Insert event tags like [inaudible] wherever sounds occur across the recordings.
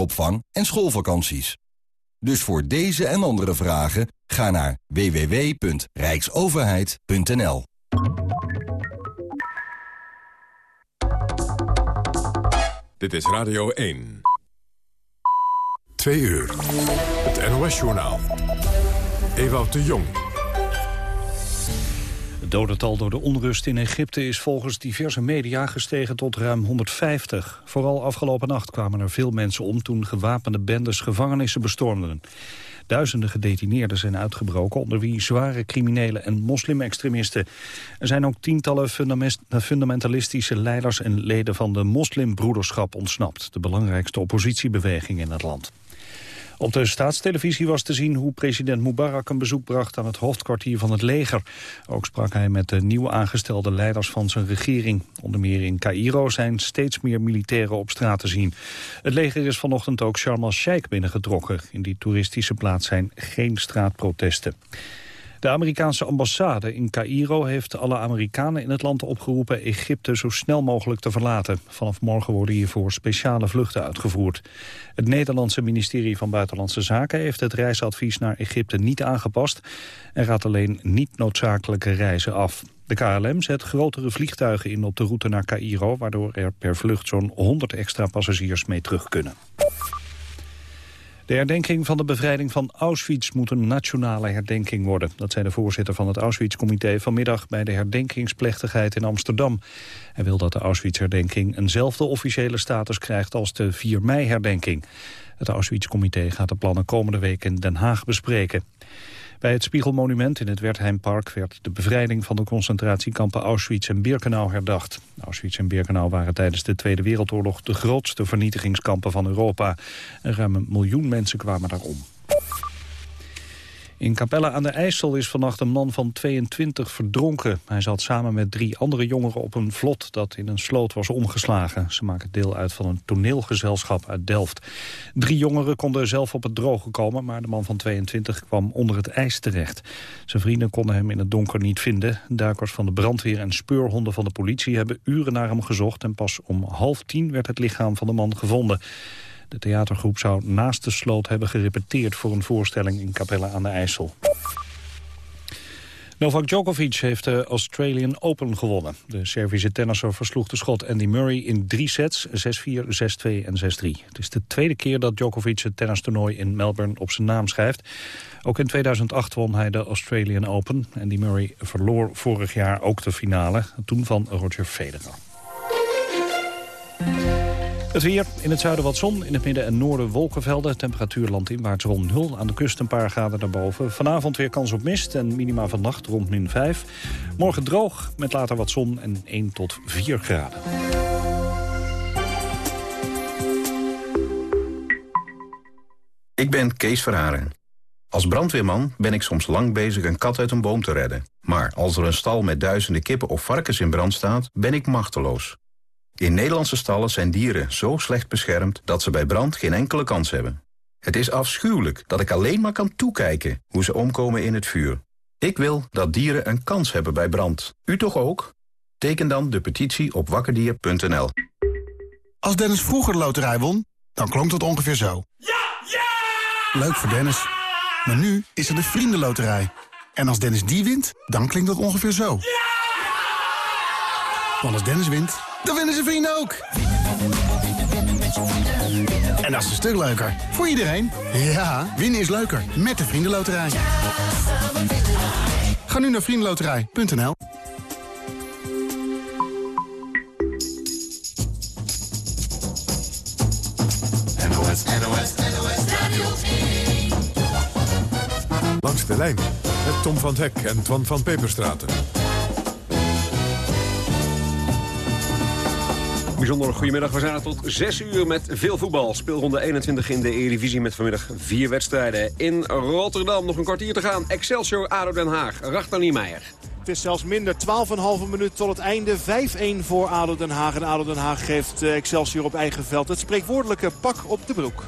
opvang en schoolvakanties. Dus voor deze en andere vragen ga naar www.rijksoverheid.nl. Dit is Radio 1. 2 uur. Het NOS-journaal. Ewout de Jong. Dodental door de onrust in Egypte is volgens diverse media gestegen tot ruim 150. Vooral afgelopen nacht kwamen er veel mensen om toen gewapende bendes gevangenissen bestormden. Duizenden gedetineerden zijn uitgebroken, onder wie zware criminelen en moslimextremisten. Er zijn ook tientallen fundamentalistische leiders en leden van de moslimbroederschap ontsnapt, de belangrijkste oppositiebeweging in het land. Op de staatstelevisie was te zien hoe president Mubarak een bezoek bracht aan het hoofdkwartier van het leger. Ook sprak hij met de nieuw aangestelde leiders van zijn regering. Onder meer in Cairo zijn steeds meer militairen op straat te zien. Het leger is vanochtend ook Sharm el-Sheikh binnengetrokken. In die toeristische plaats zijn geen straatprotesten. De Amerikaanse ambassade in Cairo heeft alle Amerikanen in het land opgeroepen Egypte zo snel mogelijk te verlaten. Vanaf morgen worden hiervoor speciale vluchten uitgevoerd. Het Nederlandse ministerie van Buitenlandse Zaken heeft het reisadvies naar Egypte niet aangepast en raadt alleen niet noodzakelijke reizen af. De KLM zet grotere vliegtuigen in op de route naar Cairo, waardoor er per vlucht zo'n 100 extra passagiers mee terug kunnen. De herdenking van de bevrijding van Auschwitz moet een nationale herdenking worden. Dat zei de voorzitter van het Auschwitz-comité vanmiddag bij de herdenkingsplechtigheid in Amsterdam. Hij wil dat de Auschwitz-herdenking eenzelfde officiële status krijgt als de 4 mei-herdenking. Het Auschwitz-comité gaat de plannen komende week in Den Haag bespreken. Bij het Spiegelmonument in het Wertheimpark werd de bevrijding van de concentratiekampen Auschwitz en Birkenau herdacht. Auschwitz en Birkenau waren tijdens de Tweede Wereldoorlog de grootste vernietigingskampen van Europa. En ruim een miljoen mensen kwamen daarom. In Capelle aan de IJssel is vannacht een man van 22 verdronken. Hij zat samen met drie andere jongeren op een vlot dat in een sloot was omgeslagen. Ze maken deel uit van een toneelgezelschap uit Delft. Drie jongeren konden zelf op het droge komen, maar de man van 22 kwam onder het ijs terecht. Zijn vrienden konden hem in het donker niet vinden. Duikers van de brandweer en speurhonden van de politie hebben uren naar hem gezocht... en pas om half tien werd het lichaam van de man gevonden. De theatergroep zou naast de sloot hebben gerepeteerd voor een voorstelling in Capelle aan de IJssel. Novak Djokovic heeft de Australian Open gewonnen. De Servische tennisser versloeg de schot Andy Murray in drie sets, 6-4, 6-2 en 6-3. Het is de tweede keer dat Djokovic het tennistoernooi in Melbourne op zijn naam schrijft. Ook in 2008 won hij de Australian Open. Andy Murray verloor vorig jaar ook de finale, toen van Roger Federer. Het weer, in het zuiden wat zon, in het midden en noorden wolkenvelden. Temperatuur landinwaarts rond 0, aan de kust een paar graden daarboven. Vanavond weer kans op mist en minima vannacht rond min 5. Morgen droog, met later wat zon en 1 tot 4 graden. Ik ben Kees Verharen. Als brandweerman ben ik soms lang bezig een kat uit een boom te redden. Maar als er een stal met duizenden kippen of varkens in brand staat, ben ik machteloos. In Nederlandse stallen zijn dieren zo slecht beschermd dat ze bij brand geen enkele kans hebben. Het is afschuwelijk dat ik alleen maar kan toekijken hoe ze omkomen in het vuur. Ik wil dat dieren een kans hebben bij brand. U toch ook? Teken dan de petitie op wakkerdier.nl. Als Dennis vroeger de loterij won, dan klonk dat ongeveer zo. Ja! Ja! Leuk voor Dennis. Maar nu is er de Vriendenloterij. En als Dennis die wint, dan klinkt dat ongeveer zo. Ja! Want als Dennis wint, dan winnen zijn vrienden ook. En dat is een stuk leuker. Voor iedereen. Ja, winnen is leuker. Met de Vriendenloterij. Ga nu naar vriendenloterij.nl NOS, NOS, NOS Radio Langs de lijn met Tom van Hek en Twan van Peperstraten. Bijzonder goedemiddag. We zijn er tot 6 uur met veel voetbal. Speelronde 21 in de Eredivisie met vanmiddag vier wedstrijden. In Rotterdam nog een kwartier te gaan. Excelsior, ADO Den Haag. Rachter Niemeyer. Het is zelfs minder. 12,5 minuut tot het einde. 5-1 voor ADO Den Haag. En ADO Den Haag geeft eh, Excelsior op eigen veld het spreekwoordelijke pak op de broek.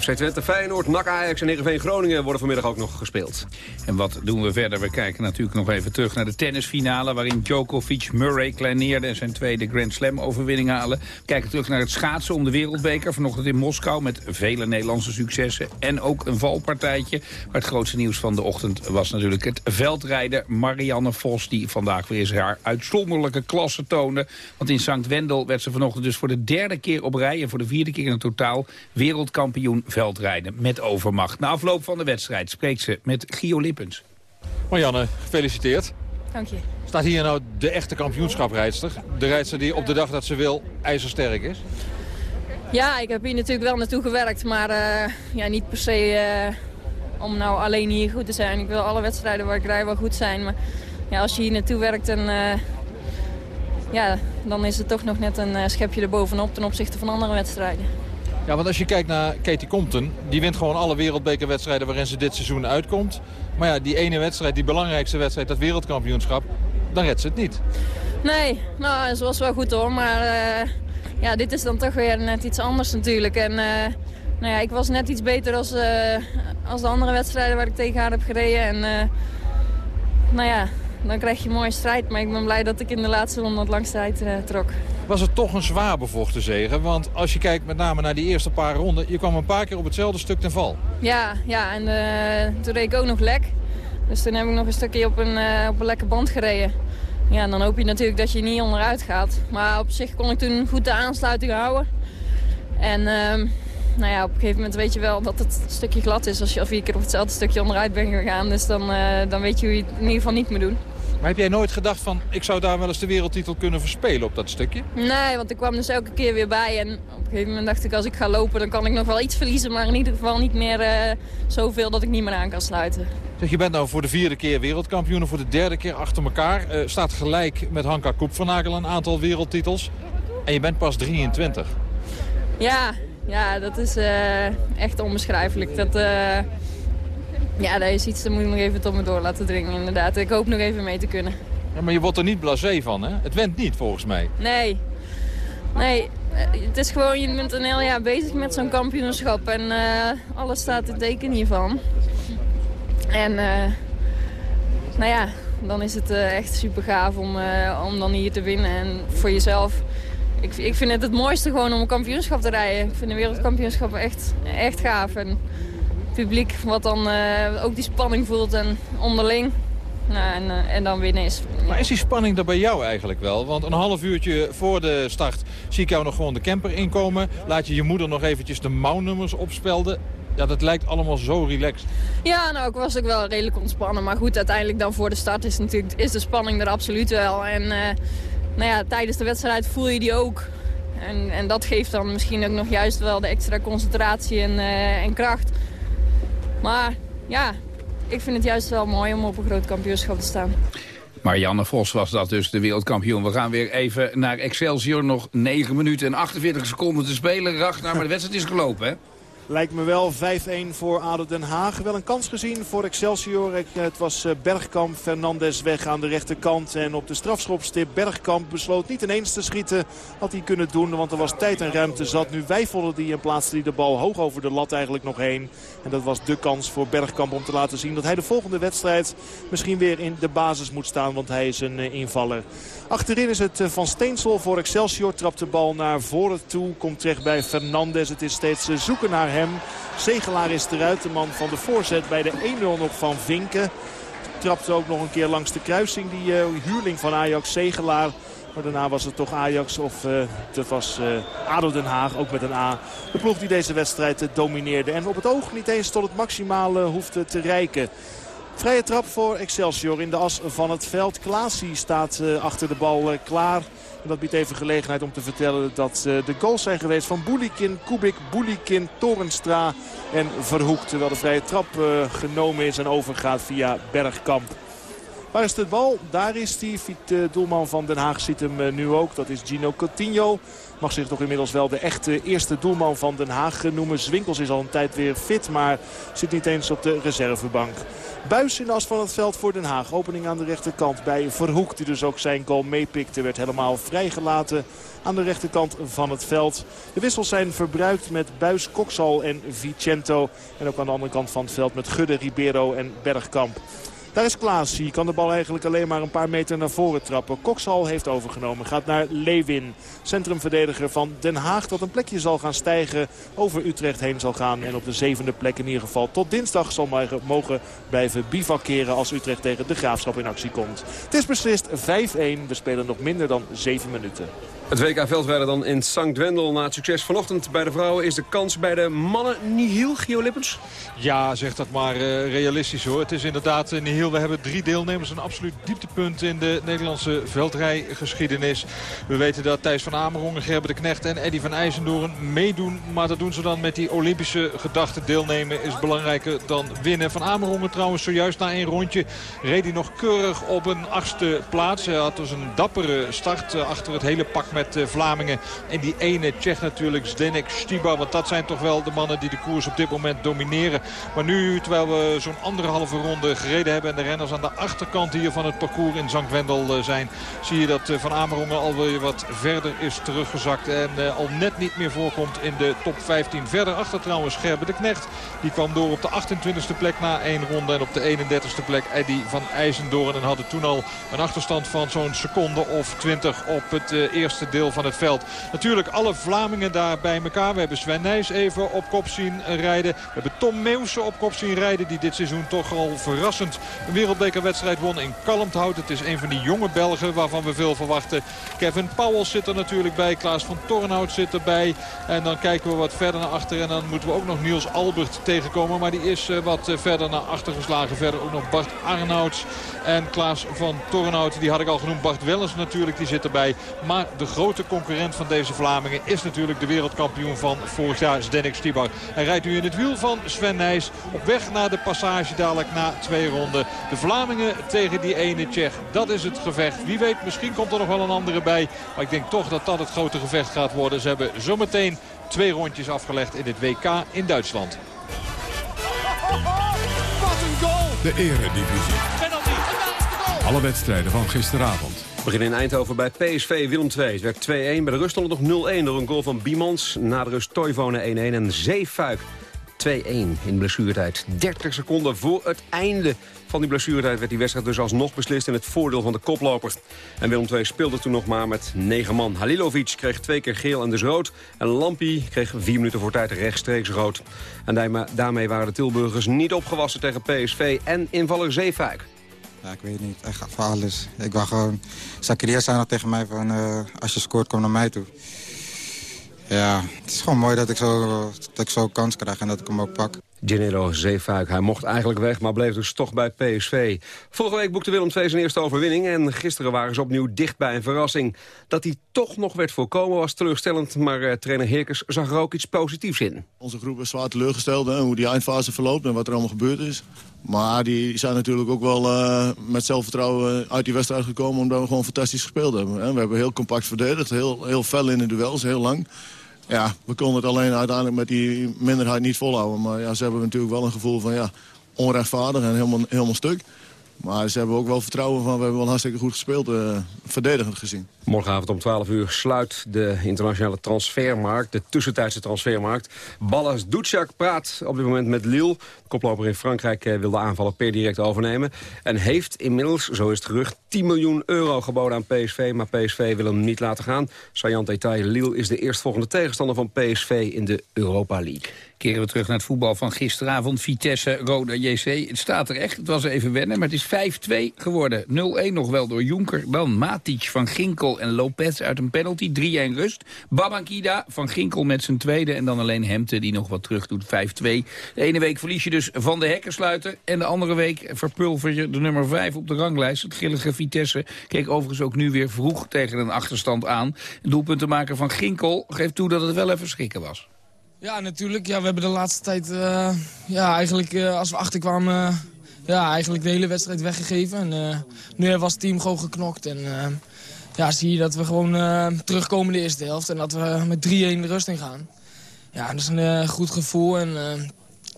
FC Twente, Feyenoord, NAC Ajax en Heerenveen Groningen worden vanmiddag ook nog gespeeld. En wat doen we verder? We kijken natuurlijk nog even terug naar de tennisfinale... waarin Djokovic Murray kleineerde en zijn tweede Grand Slam overwinning halen. We kijken terug naar het schaatsen om de wereldbeker. Vanochtend in Moskou met vele Nederlandse successen. En ook een valpartijtje. Maar het grootste nieuws van de ochtend was natuurlijk het veldrijden. Marianne Vos die vandaag weer eens haar uitzonderlijke klasse toonde. Want in St. Wendel werd ze vanochtend dus voor de derde keer op rij... en voor de vierde keer in totaal wereldkampioen veldrijden met overmacht. Na afloop van de wedstrijd spreekt ze met Gio Lippens. Marianne, gefeliciteerd. Dank je. Staat hier nou de echte kampioenschaprijdster? De rijdster die op de dag dat ze wil ijzersterk is? Ja, ik heb hier natuurlijk wel naartoe gewerkt, maar uh, ja, niet per se uh, om nou alleen hier goed te zijn. Ik wil alle wedstrijden waar ik rij wel goed zijn, maar ja, als je hier naartoe werkt, dan, uh, ja, dan is het toch nog net een schepje erbovenop ten opzichte van andere wedstrijden. Ja, want als je kijkt naar Katie Compton, die wint gewoon alle wereldbekerwedstrijden waarin ze dit seizoen uitkomt. Maar ja, die ene wedstrijd, die belangrijkste wedstrijd, dat wereldkampioenschap, dan redt ze het niet. Nee, nou, ze was wel goed hoor, maar uh, ja, dit is dan toch weer net iets anders natuurlijk. En uh, nou ja, ik was net iets beter als, uh, als de andere wedstrijden waar ik tegen haar heb gereden. En nou ja, dan krijg je een mooie strijd. Maar ik ben blij dat ik in de laatste ronde het langste uit trok. Was het toch een zwaar bevochten zegen? Want als je kijkt met name naar die eerste paar ronden... je kwam een paar keer op hetzelfde stuk ten val. Ja, ja en uh, toen reed ik ook nog lek. Dus toen heb ik nog een stukje op een, uh, op een lekke band gereden. Ja, dan hoop je natuurlijk dat je niet onderuit gaat. Maar op zich kon ik toen goed de aansluiting houden. En uh, nou ja, op een gegeven moment weet je wel dat het stukje glad is... als je al vier keer op hetzelfde stukje onderuit bent gegaan. Dus dan, uh, dan weet je hoe je het in ieder geval niet moet doen. Maar heb jij nooit gedacht van, ik zou daar wel eens de wereldtitel kunnen verspelen op dat stukje? Nee, want ik kwam dus elke keer weer bij. En op een gegeven moment dacht ik, als ik ga lopen, dan kan ik nog wel iets verliezen. Maar in ieder geval niet meer uh, zoveel dat ik niet meer aan kan sluiten. Zeg, je bent nou voor de vierde keer wereldkampioen, voor de derde keer achter elkaar. Uh, staat gelijk met Hanka Koepvernagel een aantal wereldtitels. En je bent pas 23. Ja, ja dat is uh, echt onbeschrijfelijk. Dat... Ja, dat is iets, dat moet ik nog even tot me door laten dringen inderdaad. Ik hoop nog even mee te kunnen. Ja, maar je wordt er niet blasé van, hè? Het went niet, volgens mij. Nee. Nee, het is gewoon, je bent een heel jaar bezig met zo'n kampioenschap. En uh, alles staat in teken hiervan. En, uh, nou ja, dan is het uh, echt super gaaf om, om dan hier te winnen. En voor jezelf, ik, ik vind het het mooiste gewoon om een kampioenschap te rijden. Ik vind de wereldkampioenschap echt, echt gaaf. En, publiek wat dan uh, ook die spanning voelt en onderling. Nou, en, uh, en, dan winnen is... Ja. Maar is die spanning er bij jou eigenlijk wel? Want een half uurtje voor de start zie ik jou nog gewoon de camper inkomen. Laat je je moeder nog eventjes de mouwnummers opspelden. Ja, dat lijkt allemaal zo relaxed. Ja, nou, ik was ook wel redelijk ontspannen. Maar goed, uiteindelijk dan voor de start is, natuurlijk, is de spanning er absoluut wel. En uh, nou ja, tijdens de wedstrijd voel je die ook. En, en dat geeft dan misschien ook nog juist wel de extra concentratie en, en kracht. Maar ja, ik vind het juist wel mooi om op een groot kampioenschap te staan. Marianne Vos was dat dus, de wereldkampioen. We gaan weer even naar Excelsior. Nog 9 minuten en 48 seconden te spelen. Ragnar, maar de wedstrijd is gelopen, hè? Lijkt me wel 5-1 voor ADO Den Haag. Wel een kans gezien voor Excelsior. Het was eh, Bergkamp, Fernandes weg aan de rechterkant. En op de strafschopstip Bergkamp besloot niet ineens te schieten. Had hij kunnen doen, want er was tijd en ruimte zat. Nu wijfelde hij en plaatste hij de bal hoog over de lat eigenlijk nog heen. En dat was de kans voor Bergkamp om te laten zien dat hij de volgende wedstrijd misschien weer in de basis moet staan. Want hij is een eh, invaller. Achterin is het eh, Van Steensel voor Excelsior. Trapt de bal naar voren toe. Komt terecht bij Fernandes. Het is steeds zoeken naar hem. Zegelaar is eruit. De man van de voorzet bij de 1-0 nog van Vinken. Trapte ook nog een keer langs de kruising. Die uh, huurling van Ajax, Zegelaar. Maar daarna was het toch Ajax of uh, het was uh, ADO Den Haag, ook met een A. De ploeg die deze wedstrijd domineerde. En op het oog niet eens tot het maximale hoefde te reiken. Vrije trap voor Excelsior in de as van het veld. Klaasie staat achter de bal klaar. En dat biedt even gelegenheid om te vertellen dat uh, de goals zijn geweest van Boulikin, Kubik, Boulikin, Torenstra en Verhoek. Terwijl de vrije trap uh, genomen is en overgaat via Bergkamp. Waar is de bal? Daar is die. De doelman van Den Haag ziet hem nu ook. Dat is Gino Coutinho. Mag zich toch inmiddels wel de echte eerste doelman van Den Haag noemen. Zwinkels is al een tijd weer fit, maar zit niet eens op de reservebank. Buis in de as van het veld voor Den Haag. Opening aan de rechterkant bij Verhoek, die dus ook zijn goal meepikte. Werd helemaal vrijgelaten aan de rechterkant van het veld. De wissels zijn verbruikt met Buis, Koksal en Vicento. En ook aan de andere kant van het veld met Gudde, Ribeiro en Bergkamp. Daar is Klaas. Die kan de bal eigenlijk alleen maar een paar meter naar voren trappen. Kokshal heeft overgenomen. Gaat naar Lewin. Centrumverdediger van Den Haag. Dat een plekje zal gaan stijgen. Over Utrecht heen zal gaan. En op de zevende plek in ieder geval tot dinsdag zal mogen blijven bivakeren. Als Utrecht tegen de Graafschap in actie komt. Het is beslist 5-1. We spelen nog minder dan 7 minuten. Het WK Veldrijden dan in St. Wendel. Na het succes vanochtend bij de vrouwen is de kans bij de mannen nihil, Gio Lippens? Ja, zeg dat maar uh, realistisch hoor. Het is inderdaad uh, nihil. We hebben drie deelnemers. Een absoluut dieptepunt in de Nederlandse veldrijgeschiedenis. We weten dat Thijs van Amerongen, Gerber de Knecht en Eddy van IJsendoorn meedoen. Maar dat doen ze dan met die Olympische gedachte. Deelnemen is belangrijker dan winnen. Van Amerongen trouwens zojuist na één rondje reed hij nog keurig op een achtste plaats. Hij had dus een dappere start uh, achter het hele pak met uh, Vlamingen. En die ene Tsjech natuurlijk, Zdenek Stiba. Want dat zijn toch wel de mannen die de koers op dit moment domineren. Maar nu, terwijl we zo'n anderhalve ronde gereden hebben... en de renners aan de achterkant hier van het parcours in Zankwendel uh, zijn... zie je dat uh, Van Amerongen alweer wat verder is teruggezakt. En al net niet meer voorkomt in de top 15. Verder achter trouwens Gerben de Knecht. Die kwam door op de 28e plek na één ronde. En op de 31e plek Eddy van IJsendoorn. En hadden toen al een achterstand van zo'n seconde of 20 op het eerste deel van het veld. Natuurlijk alle Vlamingen daar bij elkaar. We hebben Sven Nijs even op kop zien rijden. We hebben Tom Meeuwse op kop zien rijden. Die dit seizoen toch al verrassend een wereldbekerwedstrijd won in Kalmthout. Het is een van die jonge Belgen waarvan we veel verwachten. Kevin Powell zit er natuurlijk bij. Klaas van Tornhout zit erbij. En dan kijken we wat verder naar achter. En dan moeten we ook nog Niels Albert tegenkomen. Maar die is wat verder naar achter geslagen. Verder ook nog Bart Arnouds en Klaas van Tornhout. Die had ik al genoemd. Bart Wellens natuurlijk, die zit erbij. Maar de grote concurrent van deze Vlamingen is natuurlijk de wereldkampioen van vorig jaar, Zdenek Stibar. Hij rijdt nu in het wiel van Sven Nijs op weg naar de passage dadelijk na twee ronden. De Vlamingen tegen die ene Tsjech, dat is het gevecht. Wie weet, misschien komt er nog wel een andere bij. Maar ik denk toch dat dat het grote gevecht gaat worden. Ze hebben zometeen twee rondjes afgelegd in het WK in Duitsland. Wat een goal! De eredivisie. Penalty. Alle wedstrijden van gisteravond. Beginnen in Eindhoven bij PSV Willem II. Het werd 2-1. Bij de rust stond het nog 0-1 door een goal van Biemans. Na de rust Toivonen 1-1 en Zeefuik 2-1 in blessuretijd. 30 seconden voor het einde van die blessuretijd werd die wedstrijd dus alsnog beslist in het voordeel van de koploper. En Willem II speelde toen nog maar met 9 man. Halilovic kreeg twee keer geel en dus rood. En Lampi kreeg vier minuten voor tijd rechtstreeks rood. En daarmee waren de Tilburgers niet opgewassen tegen PSV en invaller Zeefuik. Ja, ik weet niet. Echt voor alles. Ik wou gewoon... Zakaria zei nog tegen mij van... Uh, als je scoort, kom naar mij toe. Ja, het is gewoon mooi dat ik zo, dat ik zo kans krijg en dat ik hem ook pak. Gennaro Zeefuik, hij mocht eigenlijk weg, maar bleef dus toch bij PSV. Vorige week boekte Willem II zijn eerste overwinning... en gisteren waren ze opnieuw dicht bij een verrassing. Dat hij toch nog werd voorkomen was teleurstellend... maar uh, trainer Heerkens zag er ook iets positiefs in. Onze groep is zwaar teleurgesteld, hoe die eindfase verloopt... en wat er allemaal gebeurd is. Maar die zijn natuurlijk ook wel uh, met zelfvertrouwen uit die wedstrijd gekomen... omdat we gewoon fantastisch gespeeld hebben. Hè. We hebben heel compact verdedigd, heel, heel fel in de duels, heel lang... Ja, we konden het alleen uiteindelijk met die minderheid niet volhouden. Maar ja, ze hebben natuurlijk wel een gevoel van ja, onrechtvaardig en helemaal, helemaal stuk. Maar ze hebben ook wel vertrouwen van, we hebben wel hartstikke goed gespeeld, uh, verdedigend gezien. Morgenavond om 12 uur sluit de internationale transfermarkt, de tussentijdse transfermarkt. Ballas Ducjak praat op dit moment met Lille. De koploper in Frankrijk eh, wil de aanvallen per direct overnemen. En heeft inmiddels, zo is het gerucht, 10 miljoen euro geboden aan PSV. Maar PSV wil hem niet laten gaan. Sajant Detail, Lille is de eerstvolgende tegenstander van PSV in de Europa League. Keren we terug naar het voetbal van gisteravond. Vitesse, Roda, JC. Het staat er echt. Het was even wennen, maar het is 5-2 geworden. 0-1 nog wel door Jonker. Dan Matic, Van Ginkel en Lopez uit een penalty. 3-1 rust. Babankida, Van Ginkel met zijn tweede. En dan alleen Hemte die nog wat terug doet. 5-2. De ene week verlies je dus van de hekkensluiter. En de andere week verpulver je de nummer 5 op de ranglijst. Het grillige Vitesse keek overigens ook nu weer vroeg tegen een achterstand aan. Doelpuntenmaker van Ginkel geeft toe dat het wel even schrikken was. Ja, natuurlijk. Ja, we hebben de laatste tijd... Uh, ja, eigenlijk uh, als we achterkwamen... Uh, ja, eigenlijk de hele wedstrijd weggegeven. En, nu was het team gewoon geknokt. En ja, zie je dat we gewoon terugkomen de eerste helft. En dat we met 3-1 de rust in gaan. Ja, dat is een goed gevoel. En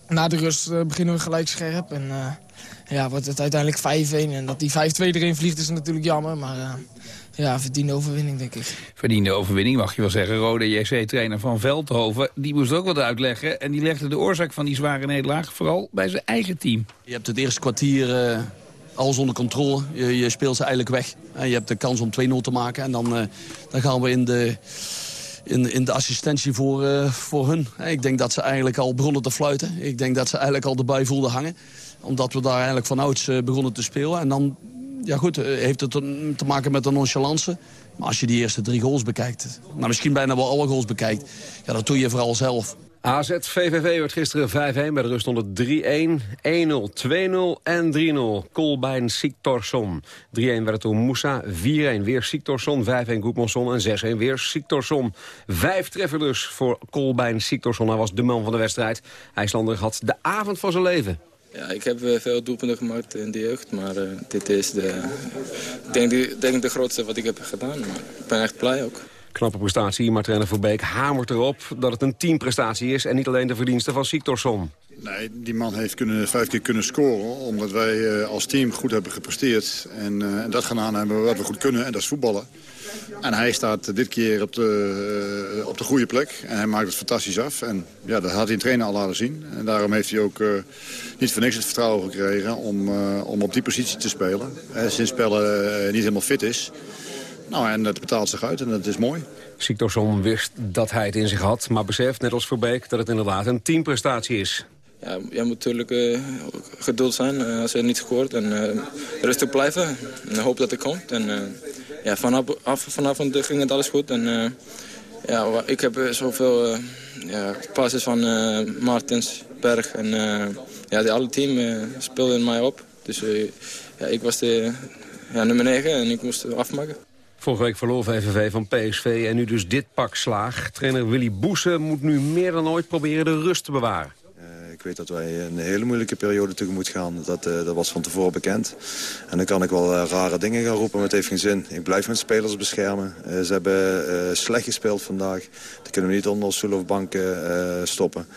na de rust beginnen we gelijk scherp. En ja, wordt het uiteindelijk 5-1. En dat die 5-2 erin vliegt is natuurlijk jammer. Maar ja, verdiende overwinning, denk ik. Verdiende overwinning, mag je wel zeggen. Rode JC-trainer van Veldhoven, die moest ook wat uitleggen. En die legde de oorzaak van die zware nederlaag vooral bij zijn eigen team. Je hebt het eerste kwartier uh, alles onder controle. Je, je, speelt ze eigenlijk weg. En je hebt de kans om 2-0 te maken. En dan, uh, dan gaan we in de... In, in de assistentie voor, uh, voor hun. Ik denk dat ze eigenlijk al begonnen te fluiten. Ik denk dat ze eigenlijk al erbij voelden hangen. Omdat we daar eigenlijk van ouds begonnen te spelen. En dan ja goed, eh, heeft het te maken met de nonchalance. Maar als je die eerste drie goals bekijkt, nou misschien bijna wel alle goals bekijkt... ja, dat doe je vooral zelf. AZ VVV werd gisteren 5-1 bij de rust onder 3-1, 1-0, 2-0 en 3-0. Kolbein Siktorsson. 3-1 werd het Moussa, 4-1 weer Siktorsson, 5-1 Goedmanson en 6-1 weer Siktorsson. Vijf treffer dus voor Kolbein Siktorsson. Hij was de man van de wedstrijd. IJslander had de avond van zijn leven. Ja, ik heb eh, veel doelpunten gemaakt in de jeugd, maar uh, dit is de, denk, de, denk de grootste wat ik heb gedaan. Ik ben echt blij ook. Knappe prestatie, maar trainer Verbeek hamert erop dat het een teamprestatie is... en niet alleen de verdienste van Siktorsson. Nee, die man heeft kunnen, vijf keer kunnen scoren... omdat wij uh, als team goed hebben gepresteerd. En, en dat gedaan hebben wat we goed kunnen, en dat is voetballen. En hij staat dit keer op de, uh, op de goede plek. En hij maakt het fantastisch af. En ja, dat had hij in trainer al laten zien. En daarom heeft hij ook uh, niet voor niks het vertrouwen gekregen om, uh, om op die positie te spelen. sinds spelen niet helemaal fit is. Nou, en het betaalt zich uit en dat is mooi. Siktorsson wist dat hij het in zich had, maar beseft, net als Verbeek, dat het inderdaad een teamprestatie is. Ja, je moet natuurlijk uh, geduld zijn als je niet scoort en uh, rustig blijven en hoop dat het komt. En, ja, vanaf, af, vanavond ging het alles goed. En, uh, ja, ik heb eh, zoveel uh, ja, passes van uh, Martens, Berg en ja, de alle team speelden mij op. Dus ja, ik was de ja, nummer 9 en ik moest afmaken. Vorige week verloor VVV van PSV en nu dus dit pak slaag. Trainer Willy Boesen moet nu meer dan ooit proberen de rust te bewaren. Ik weet dat wij een hele moeilijke periode tegemoet gaan. Dat, uh, dat was van tevoren bekend. En dan kan ik wel uh, rare dingen gaan roepen, maar het heeft geen zin. Ik blijf mijn spelers beschermen. Ze hebben slecht gespeeld vandaag. Dat kunnen we niet onder stoel of banken stoppen.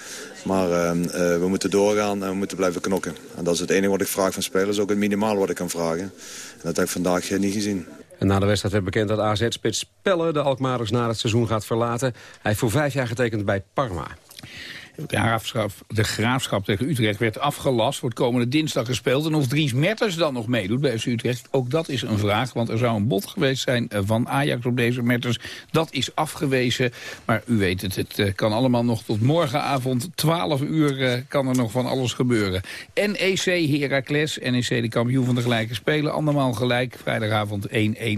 Maar ehm, we moeten doorgaan en we moeten blijven knokken. En dat is het enige wat ik vraag van spelers. Ook het minimaal wat ik kan vragen. En dat heb ik vandaag niet gezien. En na de wedstrijd werd bekend dat AZ-spits Pelle de Alkmaarders na het seizoen gaat verlaten. Hij heeft voor vijf jaar getekend bij Parma. De graafschap, de graafschap tegen Utrecht werd afgelast. Wordt komende dinsdag gespeeld. En of Dries Mertens dan nog meedoet bij Utrecht, ook dat is een vraag. Want er zou een bod geweest zijn eh, van Ajax op deze Mertens. Dat is afgewezen. Maar u weet het, het eh, kan allemaal nog tot morgenavond. 12 uur eh, kan er nog van alles gebeuren. NEC Heracles, NEC de kampioen van de gelijke spelen. Andermaal gelijk. Vrijdagavond 1-1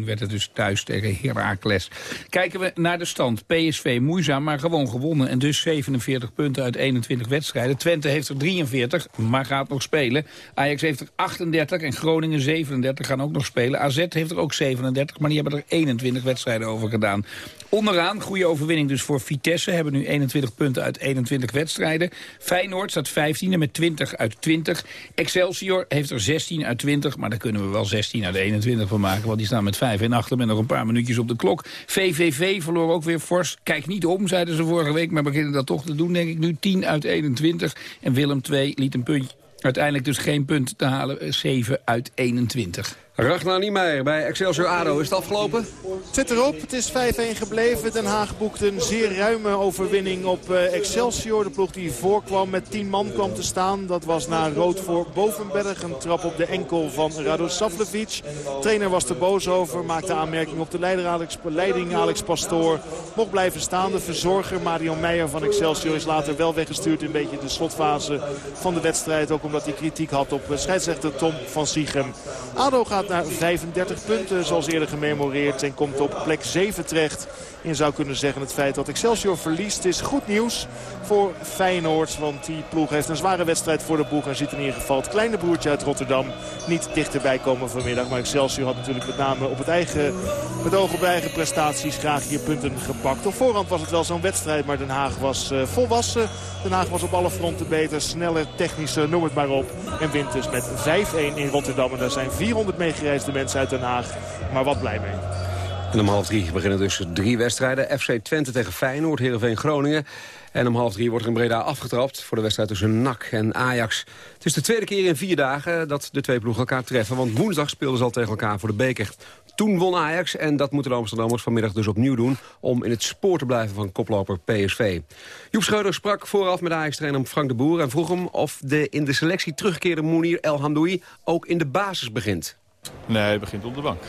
werd het dus thuis tegen Heracles. Kijken we naar de stand. PSV moeizaam, maar gewoon gewonnen. En dus 47 punten uit 21 wedstrijden. Twente heeft er 43, maar gaat nog spelen. Ajax heeft er 38 en Groningen 37 gaan ook nog spelen. AZ heeft er ook 37, maar die hebben er 21 wedstrijden over gedaan. Onderaan, goede overwinning dus voor Vitesse. Hebben nu 21 punten uit 21 wedstrijden. Feyenoord staat 15e met 20 uit 20. Excelsior heeft er 16 uit 20. Maar daar kunnen we wel 16 uit 21 van maken. Want die staan met 5 en achter met nog een paar minuutjes op de klok. VVV verloor ook weer fors. Kijk niet om, zeiden ze vorige week. Maar beginnen dat toch te doen, denk ik nu. 10 uit 21. En Willem II liet een puntje. Uiteindelijk dus geen punt te halen. 7 uit 21. Ragnar Niemeyer bij Excelsior ADO. Is het afgelopen? Het zit erop. Het is 5-1 gebleven. Den Haag boekt een zeer ruime overwinning op eh, Excelsior. De ploeg die voorkwam met 10 man kwam te staan. Dat was na rood voor Bovenberg. Een trap op de enkel van Rado Savlevic. trainer was er boos over. Maakte aanmerking op de leider Alex, leiding Alex Pastoor. Mocht blijven staan. De verzorger Marion Meijer van Excelsior is later wel weggestuurd. Een beetje de slotfase van de wedstrijd. Ook omdat hij kritiek had op scheidsrechter Tom van Siegem. ADO gaat naar 35 punten zoals eerder gememoreerd. En komt op plek 7 terecht. Je zou kunnen zeggen het feit dat Excelsior verliest is goed nieuws voor Feyenoord. Want die ploeg heeft een zware wedstrijd voor de boeg. En ziet in ieder geval het kleine broertje uit Rotterdam niet dichterbij komen vanmiddag. Maar Excelsior had natuurlijk met name op het eigen, met oog op eigen prestaties graag hier punten gepakt. Op voorhand was het wel zo'n wedstrijd, maar Den Haag was uh, volwassen. Den Haag was op alle fronten beter, sneller, technischer, noem het maar op. En wint dus met 5-1 in Rotterdam. En daar zijn 400 meegereisde mensen uit Den Haag. Maar wat blij mee. En om half drie beginnen dus drie wedstrijden. FC Twente tegen Feyenoord, Heerenveen Groningen. En om half drie wordt er in Breda afgetrapt voor de wedstrijd tussen NAC en Ajax. Het is de tweede keer in vier dagen dat de twee ploegen elkaar treffen. Want woensdag speelden ze al tegen elkaar voor de beker. Toen won Ajax en dat moeten de Amsterdammers vanmiddag dus opnieuw doen... om in het spoor te blijven van koploper PSV. Joep Schreuder sprak vooraf met Ajax-trainer Frank de Boer... en vroeg hem of de in de selectie teruggekeerde Mounir El Hamdoui ook in de basis begint. Nee, hij begint op de bank.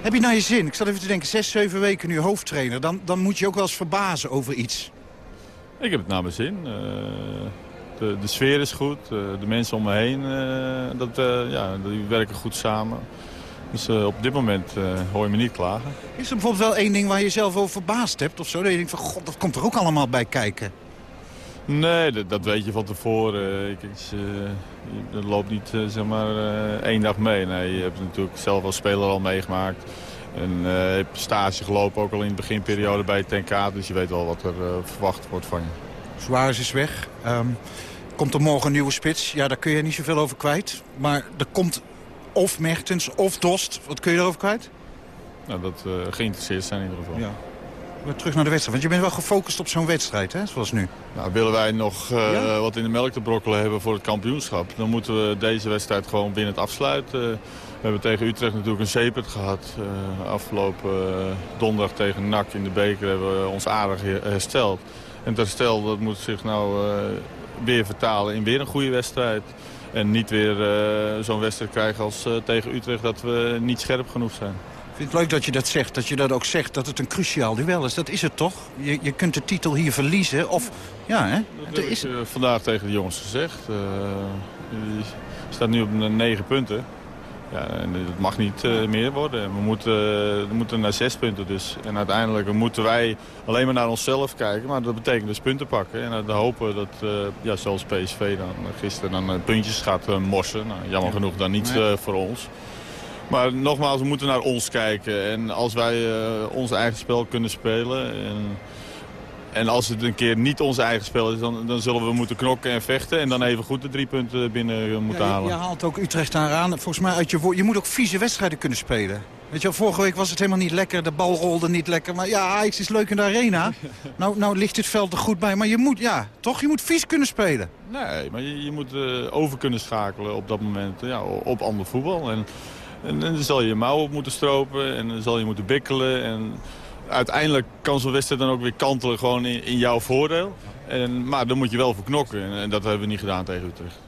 Heb je nou je zin? Ik zat even te denken, zes, zeven weken nu hoofdtrainer. Dan, dan moet je ook wel eens verbazen over iets. Ik heb het naar mijn zin. Uh, de, de, sfeer is goed. Uh, de mensen om me heen, uh, dat, ja, die werken goed samen. Dus op dit moment hoor je me niet klagen. Is er bijvoorbeeld wel één ding waar je zelf over verbaasd hebt? Of zo? Dat je denkt van, god, dat komt er ook allemaal bij kijken. Nee, dat, dat weet je van tevoren. Ik, ik, dat loopt niet zeg maar één dag mee. Nee, je hebt natuurlijk zelf als speler al meegemaakt. En uh, heb stage gelopen ook al in de beginperiode bij het TNK. Dus je weet wel wat er uh, verwacht wordt van je. Suarez is weg. Um, komt er morgen een nieuwe spits? Ja, daar kun je niet zoveel over kwijt. Maar er komt of Mertens of Dost. Wat kun je erover kwijt? Nou, dat uh, geïnteresseerd zijn in ieder geval. Ja. Terug naar de wedstrijd. Want je bent wel gefocust op zo'n wedstrijd, hè? zoals nu. Nou, willen wij nog uh, ja? wat in de melk te brokkelen hebben voor het kampioenschap... dan moeten we deze wedstrijd gewoon binnen het afsluiten. We hebben tegen Utrecht natuurlijk een zeepert gehad. Uh, afgelopen donderdag tegen NAC in de beker hebben we ons aardig hersteld. En het herstel dat moet zich nou weer vertalen in weer een goede wedstrijd. En niet weer zo'n wedstrijd krijgen als tegen Utrecht dat we niet scherp genoeg zijn. Ik vind het leuk dat je dat zegt, dat je dat ook zegt, dat het een cruciaal duel is. Dat is het toch? Je, je kunt de titel hier verliezen of... Ja, hè? Dat heb is... ik vandaag tegen de jongens gezegd. je staat nu op negen punten. Ja, en het mag niet uh, meer worden. We moeten, uh, we moeten naar zes punten dus. En uiteindelijk moeten wij alleen maar naar onszelf kijken. Maar dat betekent dus punten pakken. En dan hopen dat, uh, ja, zoals PSV dan gisteren dan puntjes gaat morsen. Nou, jammer genoeg dan niet voor ons. Maar nogmaals, we moeten naar ons kijken. En als wij ons eigen spel kunnen spelen... En, en als het een keer niet ons eigen spel is, dan, dan zullen we moeten knokken en vechten. En dan even goed de drie punten binnen moeten ja, halen. Je, haalt ook Utrecht daar aan. Volgens mij uit je. Je moet ook vieze wedstrijden kunnen spelen. Weet je wel, vorige week was het helemaal niet lekker. De bal rolde niet lekker. Maar ja, Ajax is leuk in de arena. [laughs] nou, nou ligt het veld er goed bij. Maar je moet, ja, toch? Je moet vies kunnen spelen. Nee, maar je, je moet uh, over kunnen schakelen op dat moment ja, op ander voetbal. En, en, dan zal je je mouw op moeten stropen. En dan zal je moeten bikkelen. En uiteindelijk kan zo'n wedstrijd dan ook weer kantelen gewoon in, in jouw voordeel. En, maar dan moet je wel voor knokken. En, en dat hebben we niet gedaan tegen Utrecht.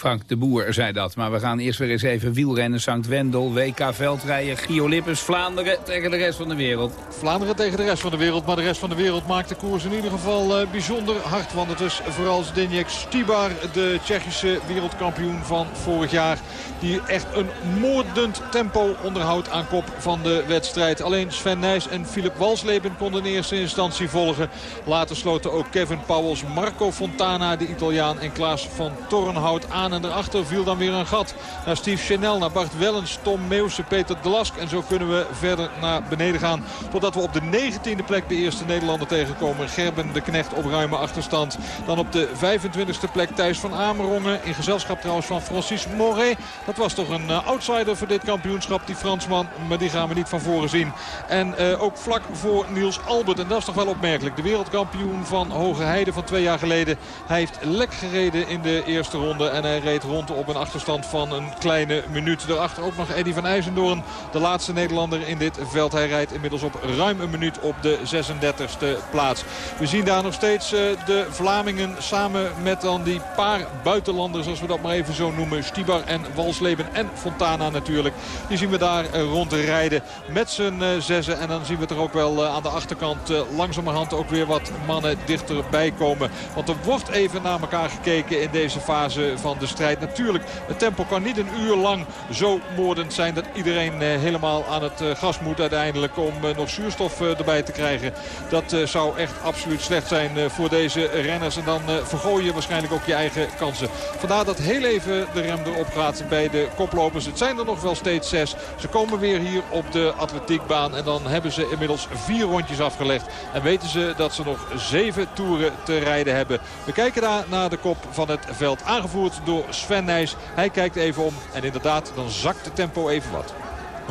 Frank de Boer zei dat. Maar we gaan eerst weer eens even wielrennen. Sankt Wendel, WK veldrijden, Gio Lippens, Vlaanderen tegen de rest van de wereld. Vlaanderen tegen de rest van de wereld. Maar de rest van de wereld maakt de koers in ieder geval uh, bijzonder hard. Want het is vooral Zdeněk Stibar, de Tsjechische wereldkampioen van vorig jaar. Die echt een moordend tempo onderhoudt aan kop van de wedstrijd. Alleen Sven Nijs en Philip Walsleben konden in eerste instantie volgen. Later sloten ook Kevin Powels, Marco Fontana, de Italiaan en Klaas van Tornhout aan. En daarachter viel dan weer een gat naar Steve Chanel, naar Bart Wellens, Tom Meeuwse, Peter Delask. En zo kunnen we verder naar beneden gaan. Totdat we op de 19e plek de eerste Nederlander tegenkomen. Gerben de Knecht op ruime achterstand. Dan op de 25e plek Thijs van Amerongen. In gezelschap trouwens van Francis Moret. Dat was toch een uh, outsider voor dit kampioenschap, die Fransman. Maar die gaan we niet van voren zien. En uh, ook vlak voor Niels Albert. En dat is toch wel opmerkelijk. De wereldkampioen van Hoge Heide van twee jaar geleden. Hij heeft lek gereden in de eerste ronde. En hij reed rond op een achterstand van een kleine minuut. Daarachter ook nog Eddy van IJzendoorn. De laatste Nederlander in dit veld. Hij rijdt inmiddels op ruim een minuut op de 36e plaats. We zien daar nog steeds uh, de Vlamingen samen met dan die paar buitenlanders. Als we dat maar even zo noemen. Stibar en Walsleben en Fontana natuurlijk. Die zien we daar uh, rond rijden met z'n uh, zessen. En dan zien we er ook wel aan de achterkant langzamerhand ook weer wat mannen dichterbij komen. Want er wordt even naar elkaar gekeken in deze fase van de strijd. Natuurlijk, het tempo kan niet een uur lang zo moordend zijn... dat iedereen helemaal aan het gas moet uiteindelijk om nog zuurstof erbij te krijgen. Dat zou echt absoluut slecht zijn voor deze renners. En dan vergooi je waarschijnlijk ook je eigen kansen. Vandaar dat heel even de rem erop gaat bij de koplopers. Het zijn er nog wel steeds zes. Ze komen weer hier op de atletiekbaan. En dan hebben ze inmiddels vier rondjes afgelegd. En weten ze dat ze nog zeven toeren te rijden hebben. We kijken daar naar de kop van het veld. Aangevoerd door Sven Nijs. Hij kijkt even om. En inderdaad, dan zakt de tempo even wat.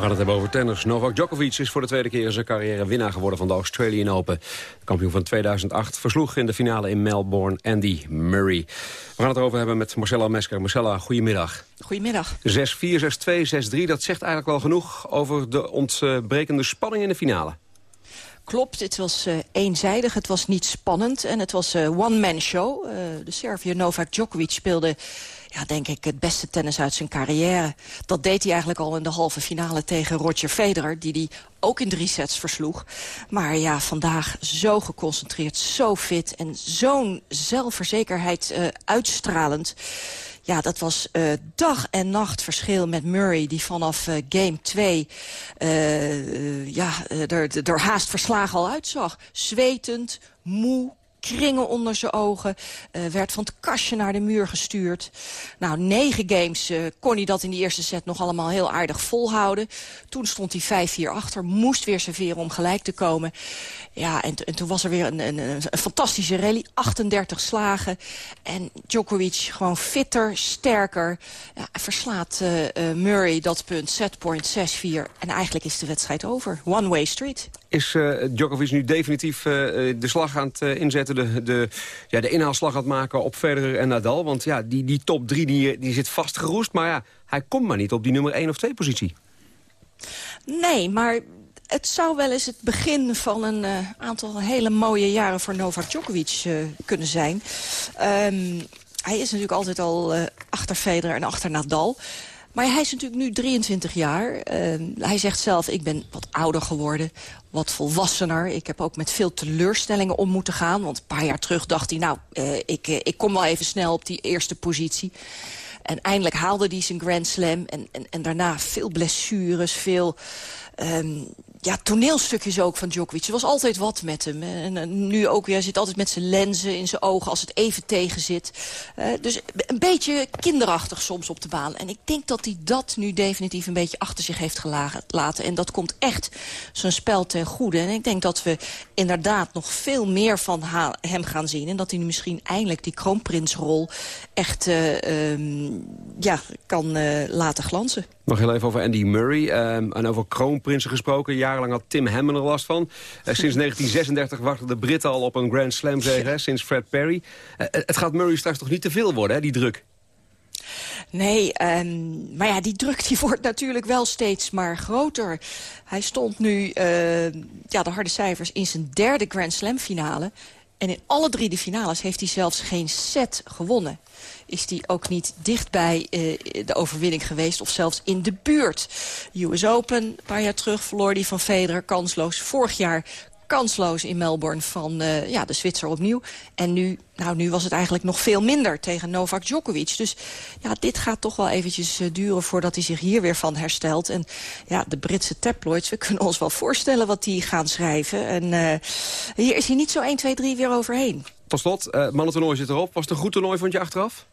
We gaan het hebben over tennis. Novak Djokovic is voor de tweede keer in zijn carrière winnaar geworden van de Australian Open. De kampioen van 2008 versloeg in de finale in Melbourne Andy Murray. We gaan het erover hebben met Marcella Mesker. Marcella, goedemiddag. Goedemiddag. 6-4, 6-2, 6-3, dat zegt eigenlijk wel genoeg over de ontbrekende spanning in de finale. Klopt, het was uh, eenzijdig, het was niet spannend en het was uh, one-man show. Uh, de Serviër Novak Djokovic speelde ja, denk ik, het beste tennis uit zijn carrière. Dat deed hij eigenlijk al in de halve finale tegen Roger Federer... die hij ook in drie sets versloeg. Maar ja, vandaag zo geconcentreerd, zo fit... en zo'n zelfverzekerheid uh, uitstralend... Ja, dat was uh, dag en nacht verschil met Murray... die vanaf uh, game 2 uh, ja, er, er haast verslagen al uitzag. Zwetend, moe, kringen onder zijn ogen. Uh, werd van het kastje naar de muur gestuurd. Nou, negen games uh, kon hij dat in die eerste set nog allemaal heel aardig volhouden. Toen stond hij 5-4 achter. Moest weer serveren om gelijk te komen. Ja, en, en toen was er weer een, een, een, fantastische rally. 38 slagen. En Djokovic gewoon fitter, sterker. Ja, verslaat uh, Murray dat punt. Setpoint 6-4. En eigenlijk is de wedstrijd over. One-way street. Is Djokovic nu definitief de slag aan het inzetten? De, de, ja, de inhaalslag aan het maken op Federer en Nadal. Want ja, die, die top 3 die, die zit vastgeroest. Maar ja, hij komt maar niet op die nummer 1 of 2 positie. Nee, maar het zou wel eens het begin van een aantal hele mooie jaren voor Novak Djokovic kunnen zijn. Um, hij is natuurlijk altijd al achter Federer en achter Nadal. Maar hij is natuurlijk nu 23 jaar. Uh, hij zegt zelf, ik ben wat ouder geworden, wat volwassener. Ik heb ook met veel teleurstellingen om moeten gaan. Want een paar jaar terug dacht hij, nou, uh, ik, uh, ik kom wel even snel op die eerste positie. En eindelijk haalde hij zijn Grand Slam. En, en, en daarna veel blessures, veel... Um, ja, toneelstukjes ook van Djokovic. Er was altijd wat met hem. En nu ook weer, zit altijd met zijn lenzen in zijn ogen als het even tegen zit. Uh, dus een beetje kinderachtig soms op de baan. En ik denk dat hij dat nu definitief een beetje achter zich heeft gelaten. En dat komt echt zijn spel ten goede. En ik denk dat we inderdaad nog veel meer van hem gaan zien. En dat hij nu misschien eindelijk die kroonprinsrol echt uh, um, ja, kan uh, laten glanzen. Nog heel even over Andy Murray um, en over kroonprinsen gesproken. Jarenlang had Tim Hammond er last van. Uh, sinds [laughs] 1936 wachten de Britten al op een Grand Slam zege, sinds Fred Perry. Uh, het gaat Murray straks toch niet te veel worden, hè, die druk? Nee, um, maar ja, die druk die wordt natuurlijk wel steeds maar groter. Hij stond nu, uh, ja, de harde cijfers, in zijn derde Grand Slam finale. En in alle drie de finales heeft hij zelfs geen set gewonnen is hij ook niet dichtbij uh, de overwinning geweest. Of zelfs in de buurt. US Open, een paar jaar terug, verloor hij van Federer kansloos. Vorig jaar kansloos in Melbourne van uh, ja, de Zwitser opnieuw. En nu, nou, nu was het eigenlijk nog veel minder tegen Novak Djokovic. Dus ja, dit gaat toch wel eventjes uh, duren voordat hij zich hier weer van herstelt. En ja, de Britse tabloids, we [laughs] kunnen ons wel voorstellen wat die gaan schrijven. En hier is hij niet zo 1, 2, 3 weer overheen. Tot slot, uh, mannentoernooi zit erop. Was het een goed toernooi, vond je achteraf?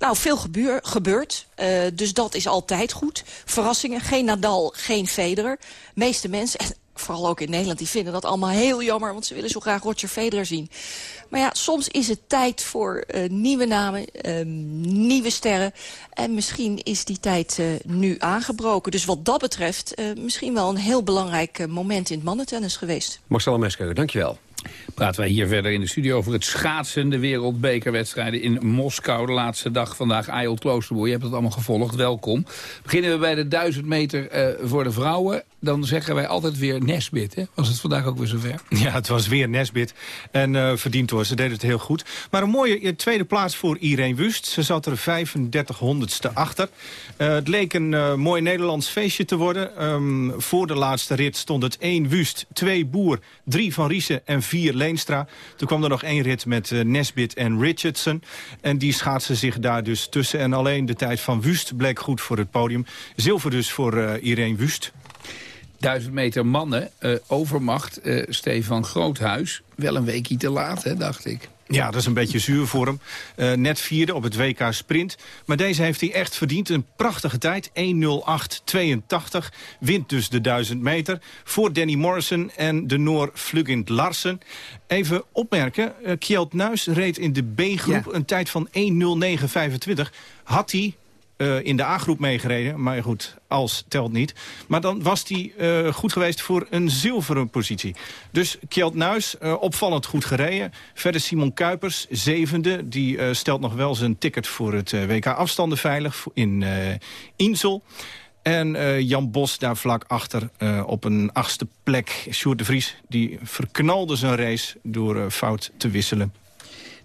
Nou, veel gebeur, gebeurt. Uh, dus dat is altijd goed. Verrassingen, geen Nadal, geen Federer. De meeste mensen, en vooral ook in Nederland, die vinden dat allemaal heel jammer... want ze willen zo graag Roger Federer zien. Maar ja, soms is het tijd voor uh, nieuwe namen, uh, nieuwe sterren. En misschien is die tijd uh, nu aangebroken. Dus wat dat betreft misschien wel een heel belangrijk moment in het mannentennis geweest. Marcel Mesker, dankjewel. Praten wij hier verder in de studio over het schaatsen. De wereldbekerwedstrijden in Moskou. De laatste dag vandaag. Ayel Kloosterboer, je hebt het allemaal gevolgd. Welkom. Beginnen we bij de 1000 meter uh, voor de vrouwen. Dan zeggen wij altijd weer Nesbit. Hè? Was het vandaag ook weer zover? Ja, het was weer Nesbit. En uh, verdiend hoor, ze deden het heel goed. Maar een mooie tweede plaats voor Irene Wust. Ze zat er 35 honderdste achter. Het leek een mooi Nederlands feestje te worden. Um, voor de laatste rit stond het 1 Wust, 2 Boer, 3 Van Riesen en 4 Leenstra. Toen kwam er nog één rit met uh, Nesbit en Richardson. En die schaatsen zich daar dus tussen. En alleen de tijd van Wust bleek goed voor het podium. Zilver dus voor uh, Irene Wust. 1000 meter mannen, uh, overmacht, Stefan Groothuis. Wel een weekje te laat, hè, dacht ik. Ja, dat is een beetje zuur voor hem. Uh, net vierde op het WK Sprint. Maar deze heeft hij echt verdiend. Een prachtige tijd. 1.08.82. Wint dus de 1000 meter. Voor Danny Morrison en de Noor Flugint Larsen. Even opmerken. Uh, Kjeld Nuis reed in de B-groep ja. een tijd van 1.09.25. Had hij uh, in de A-groep meegereden. Maar goed, als telt niet. Maar dan was hij uh, goed geweest voor een zilveren positie. Dus Kjeld Nuis, uh, opvallend goed gereden. Verder Simon Kuipers, zevende. Die stelt nog wel zijn ticket voor het WK afstanden veilig in Insel. En Jan Bos daar vlak achter op een achtste plek. Sjoerd de Vries die verknalde zijn race door fout te wisselen.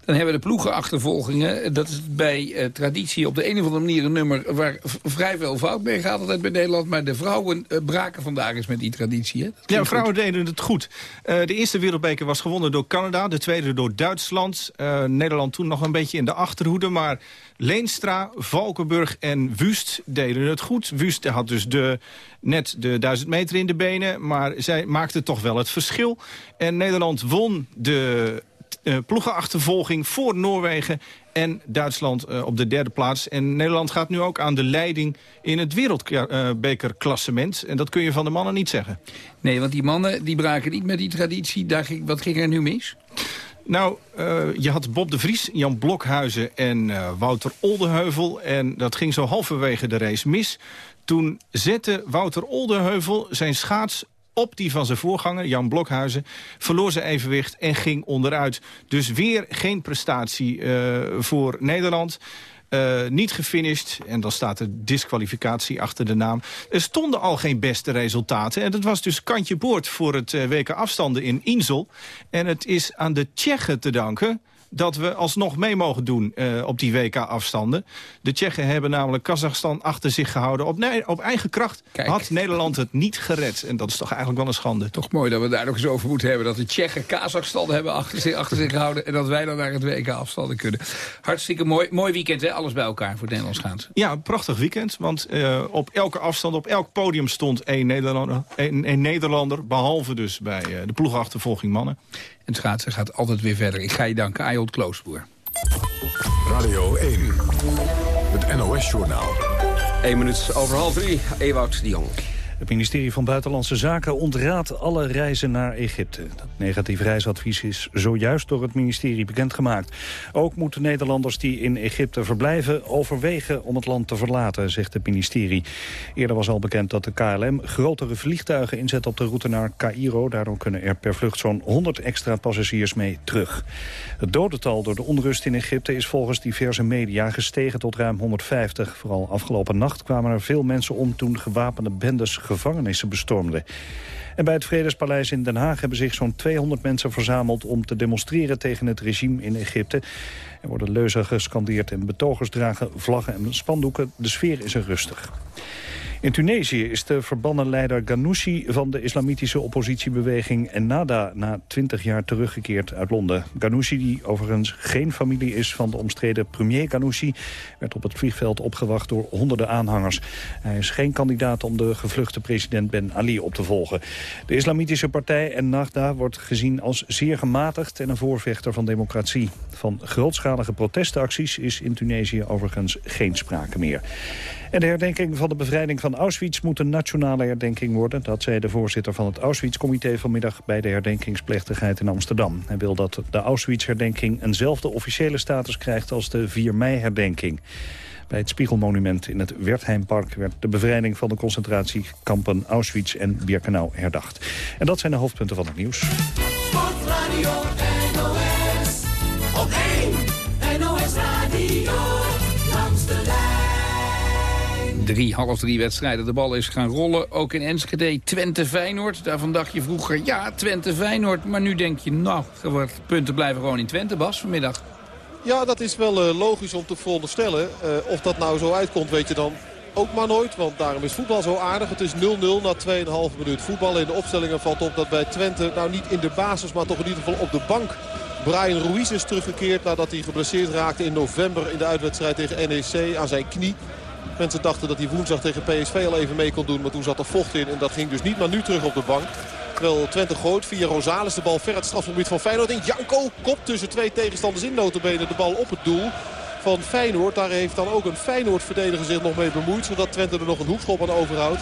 Dan hebben we de ploegenachtervolgingen. Dat is bij uh, traditie op de een of andere manier een nummer... waar vrij veel fout mee gaat altijd bij Nederland. Maar de vrouwen uh, braken vandaag eens met die traditie. Hè? Ja, vrouwen goed. deden het goed. Uh, de eerste wereldbeker was gewonnen door Canada. De tweede door Duitsland. Nederland toen nog een beetje in de achterhoede. Maar Leenstra, Valkenburg en Wust deden het goed. Wust had dus de, net de 1000 meter in de benen. Maar zij maakte toch wel het verschil. En Nederland won de uh, ploegenachtervolging voor Noorwegen en Duitsland uh, op de derde plaats. En Nederland gaat nu ook aan de leiding in het wereldbekerklassement. En dat kun je van de mannen niet zeggen. Nee, want die mannen die braken niet met die traditie. Daar ging, wat ging er nu mis? Nou, uh, je had Bob de Vries, Jan Blokhuizen en uh, Wouter Oldeheuvel. En dat ging zo halverwege de race mis. Toen zette Wouter Oldeheuvel zijn schaats op die van zijn voorganger, Jan Blokhuizen, verloor zijn evenwicht en ging onderuit. Dus weer geen prestatie uh, voor Nederland. Uh, niet gefinished. En dan staat er disqualificatie achter de naam. Er stonden al geen beste resultaten. En dat was dus kantje boord voor het uh, WK afstanden in Insel. En het is aan de Tsjechen te danken dat we alsnog mee mogen doen uh, op die WK-afstanden. De Tsjechen hebben namelijk Kazachstan achter zich gehouden. Op, nee, op eigen kracht Kijk. had Nederland het niet gered. En dat is toch eigenlijk wel een schande. Toch mooi dat we daar nog eens over moeten hebben. Dat de Tsjechen Kazachstan hebben achter zich, achter zich gehouden. En dat wij dan naar het WK-afstanden kunnen. Hartstikke mooi. Mooi weekend, hè? Alles bij elkaar voor het Nederlands gaan. Ja, prachtig weekend. Want uh, op elke afstand, op elk podium stond één Nederlander. Een, een Nederlander behalve dus bij uh, de ploegachtervolging mannen. En het schaatsen gaat altijd weer verder. Ik ga je danken, Ayot Kloosboer. Radio 1, het NOS-journaal. 1 minuut over half drie, Ewout de Jong. Het ministerie van Buitenlandse Zaken ontraadt alle reizen naar Egypte. Dat negatief reisadvies is zojuist door het ministerie bekendgemaakt. Ook moeten Nederlanders die in Egypte verblijven overwegen om het land te verlaten, zegt het ministerie. Eerder was al bekend dat de KLM grotere vliegtuigen inzet op de route naar Cairo. Daardoor kunnen er per vlucht zo'n 100 extra passagiers mee terug. Het dodental door de onrust in Egypte is volgens diverse media gestegen tot ruim 150. Vooral afgelopen nacht kwamen er veel mensen om toen gewapende bendes gevangenissen bestormden. En bij het Vredespaleis in Den Haag hebben zich zo'n 200 mensen verzameld... om te demonstreren tegen het regime in Egypte. Er worden leuzen gescandeerd en betogers dragen vlaggen en spandoeken. De sfeer is er rustig. In Tunesië is de verbannen leider Ghanouchi van de islamitische oppositiebeweging Ennahda na 20 jaar teruggekeerd uit Londen. Ghanouchi, die overigens geen familie is van de omstreden premier Ghanouchi, werd op het vliegveld opgewacht door honderden aanhangers. Hij is geen kandidaat om de gevluchte president Ben Ali op te volgen. De islamitische partij Ennahda wordt gezien als zeer gematigd en een voorvechter van democratie. Van grootschalige protestacties is in Tunesië overigens geen sprake meer. En de herdenking van de bevrijding van Auschwitz moet een nationale herdenking worden. Dat zei de voorzitter van het Auschwitz-comité vanmiddag bij de herdenkingsplechtigheid in Amsterdam. Hij wil dat de Auschwitz-herdenking eenzelfde officiële status krijgt als de 4 mei-herdenking. Bij het Spiegelmonument in het Wertheimpark werd de bevrijding van de concentratiekampen Auschwitz en Birkenau herdacht. En dat zijn de hoofdpunten van het nieuws. Sportradio op drie, half drie wedstrijden. De bal is gaan rollen, ook in Enschede. Twente-Feyenoord, daarvan dacht je vroeger, ja, Twente-Feyenoord. Maar nu denk je, nou, punten blijven gewoon in Twente, Bas, vanmiddag. Ja, dat is wel uh, logisch om te veronderstellen. Uh, of dat nou zo uitkomt, weet je dan ook maar nooit. Want daarom is voetbal zo aardig. Het is 0-0 na 2,5 minuut voetbal. In de opstellingen valt op dat bij Twente, nou niet in de basis, maar toch in ieder geval op de bank... Brian Ruiz is teruggekeerd nadat hij geblesseerd raakte in november in de uitwedstrijd tegen NEC aan zijn knie. Mensen dachten dat hij woensdag tegen PSV al even mee kon doen. Maar toen zat er vocht in en dat ging dus niet. Maar nu terug op de bank. Terwijl Twente gooit via Rosales de bal ver het strafgebied van Feyenoord. En Janko kop tussen twee tegenstanders in notenbenen de bal op het doel van Feyenoord. Daar heeft dan ook een Feyenoord-verdediger zich nog mee bemoeid. Zodat Twente er nog een hoekschop aan overhoudt.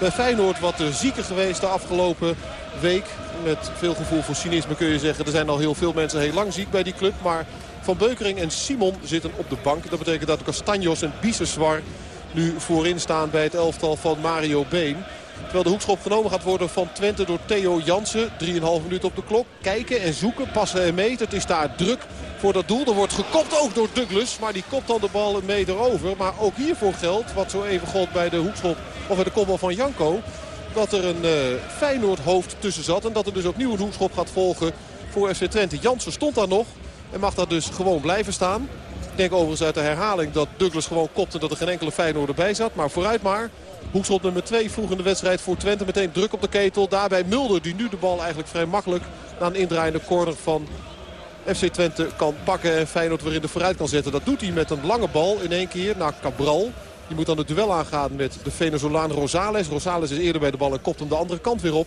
Bij Feyenoord wat zieker geweest de afgelopen week. Met veel gevoel voor cynisme kun je zeggen. Er zijn al heel veel mensen heel lang ziek bij die club. Maar Van Beukering en Simon zitten op de bank. Dat betekent dat Castanjos en Biseswar nu voorin staan bij het elftal van Mario Been. Terwijl de hoekschop genomen gaat worden van Twente door Theo Jansen. 3,5 minuten op de klok. Kijken en zoeken. Passen en meten. Het is daar druk voor dat doel. Er wordt gekopt ook door Douglas. Maar die kopt dan de bal een meter over. Maar ook hiervoor geldt, wat zo even gold bij de hoekschop of bij de kopbal van Janko. Dat er een uh, Feyenoord hoofd tussen zat. En dat er dus opnieuw een hoekschop gaat volgen voor FC Twente. Jansen stond daar nog. En mag daar dus gewoon blijven staan. Ik denk overigens uit de herhaling dat Douglas gewoon kopte en dat er geen enkele Feyenoord erbij zat. Maar vooruit maar. Hoekschop nummer 2 vroeg in de wedstrijd voor Twente. Meteen druk op de ketel. Daarbij Mulder die nu de bal eigenlijk vrij makkelijk na een indraaiende corner van FC Twente kan pakken. En Feyenoord weer in de vooruit kan zetten. Dat doet hij met een lange bal in één keer naar Cabral. Die moet dan het duel aangaan met de Venezolaan Rosales. Rosales is eerder bij de bal en kopt hem de andere kant weer op.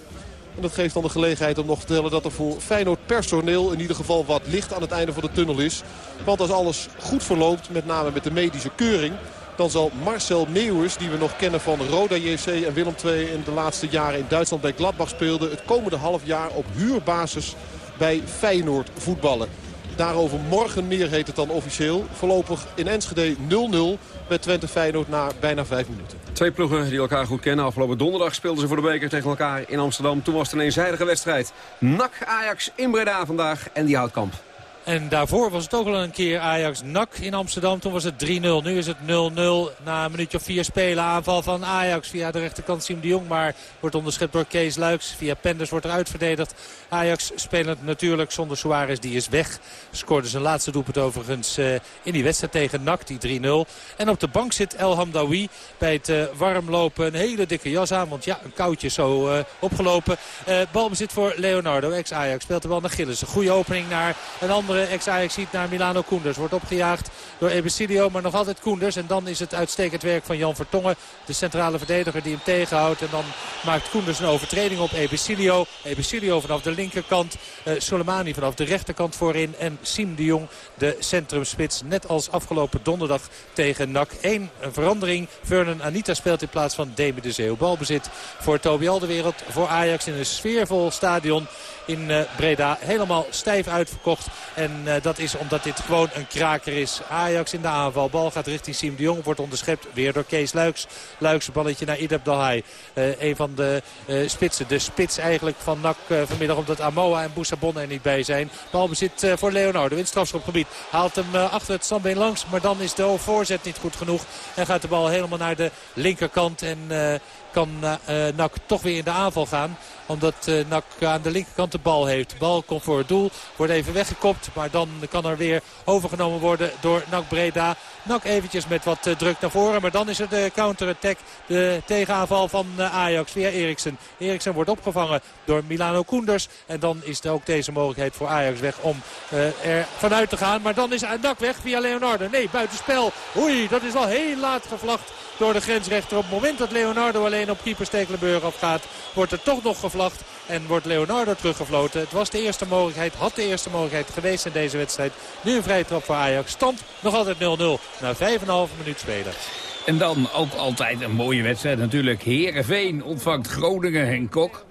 En dat geeft dan de gelegenheid om nog te vertellen dat er voor Feyenoord personeel in ieder geval wat licht aan het einde van de tunnel is. Want als alles goed verloopt, met name met de medische keuring... dan zal Marcel Meeuwers, die we nog kennen van Roda JC en Willem II... in de laatste jaren in Duitsland bij Gladbach speelde... het komende half jaar op huurbasis bij Feyenoord voetballen. Daarover morgen meer heet het dan officieel. Voorlopig in Enschede 0-0 bij Twente Feyenoord na bijna vijf minuten. Twee ploegen die elkaar goed kennen. Afgelopen donderdag speelden ze voor de beker tegen elkaar in Amsterdam. Toen was het een eenzijdige wedstrijd. NAC Ajax in Breda vandaag en die houtkamp. En daarvoor was het ook al een keer Ajax-NAC in Amsterdam. Toen was het 3-0. Nu is het 0-0 na een minuutje of vier spelen. Aanval van Ajax via de rechterkant Siem de Jong. Maar wordt onderschept door Kees Luiks. Via Penders wordt er uitverdedigd. Ajax spelend natuurlijk zonder Suarez. Die is weg. Scoorde zijn laatste doelpunt overigens uh, in die wedstrijd tegen NAC. Die 3-0. En op de bank zit El Hamdawi. Bij het uh, warmlopen een hele dikke jas aan. Want ja, een koudje zo uh, opgelopen. balbezit voor Leonardo. Ex-Ajax speelt de bal naar Gilles. Een goede opening naar een andere ex-Ajax ziet naar Milano Koenders. Wordt opgejaagd door Ebesilio, maar nog altijd Koenders. En dan is het uitstekend werk van Jan Vertongen. De centrale verdediger die hem tegenhoudt. En dan maakt Koenders een overtreding op Ebesilio. Ebesilio vanaf de linkerkant. Uh, Soleimani vanaf de rechterkant voorin. En Siem de Jong, de centrumspits. Net als afgelopen donderdag tegen NAC. Eén verandering. Vernon Anita speelt in plaats van Demi de Zeeuw. Balbezit voor Toby Alderwereld. Voor Ajax in een sfeervol stadion in uh, Breda. Helemaal stijf uitverkocht. En uh, dat is omdat dit gewoon een kraker is. Ajax in de aanval. Bal gaat richting Siem de Jong. Wordt onderschept weer door Kees Luiks. Luiks balletje naar Ideb Dalhai. Uh, een van de spitsen. De spits eigenlijk van NAC vanmiddag. Omdat Amoa en Boussabon er niet bij zijn. Balbezit voor Leonardo in het strafschopgebied. Haalt hem achter het standbeen langs. Maar dan is de voorzet niet goed genoeg. En gaat de bal helemaal naar de linkerkant. En kan uh, NAC toch weer in de aanval gaan. Omdat uh, NAC aan de linkerkant de bal heeft. De bal komt voor het doel. Wordt even weggekopt. Maar dan kan er weer overgenomen worden door NAC Breda. NAC eventjes met wat uh, druk naar voren. Maar dan is er de counter-attack. De tegenaanval van Ajax via Eriksen. Eriksen wordt opgevangen door Milano Koenders. En dan is er ook deze mogelijkheid voor Ajax weg om er vanuit te gaan. Maar dan is NAC weg via Leonardo. Nee, buitenspel. Oei, dat is al heel laat gevlacht door de grensrechter. Op het moment dat Leonardo alleen op keeper Stekelenburg afgaat, wordt er toch nog gevlacht. En wordt Leonardo teruggefloten. Het was de eerste mogelijkheid, had de eerste mogelijkheid geweest in deze wedstrijd. Nu een vrije trap voor Ajax. Stand nog altijd 0-0 na 5,5 minuut spelen. En dan ook altijd een mooie wedstrijd natuurlijk. Heerenveen ontvangt Groningen en Kok.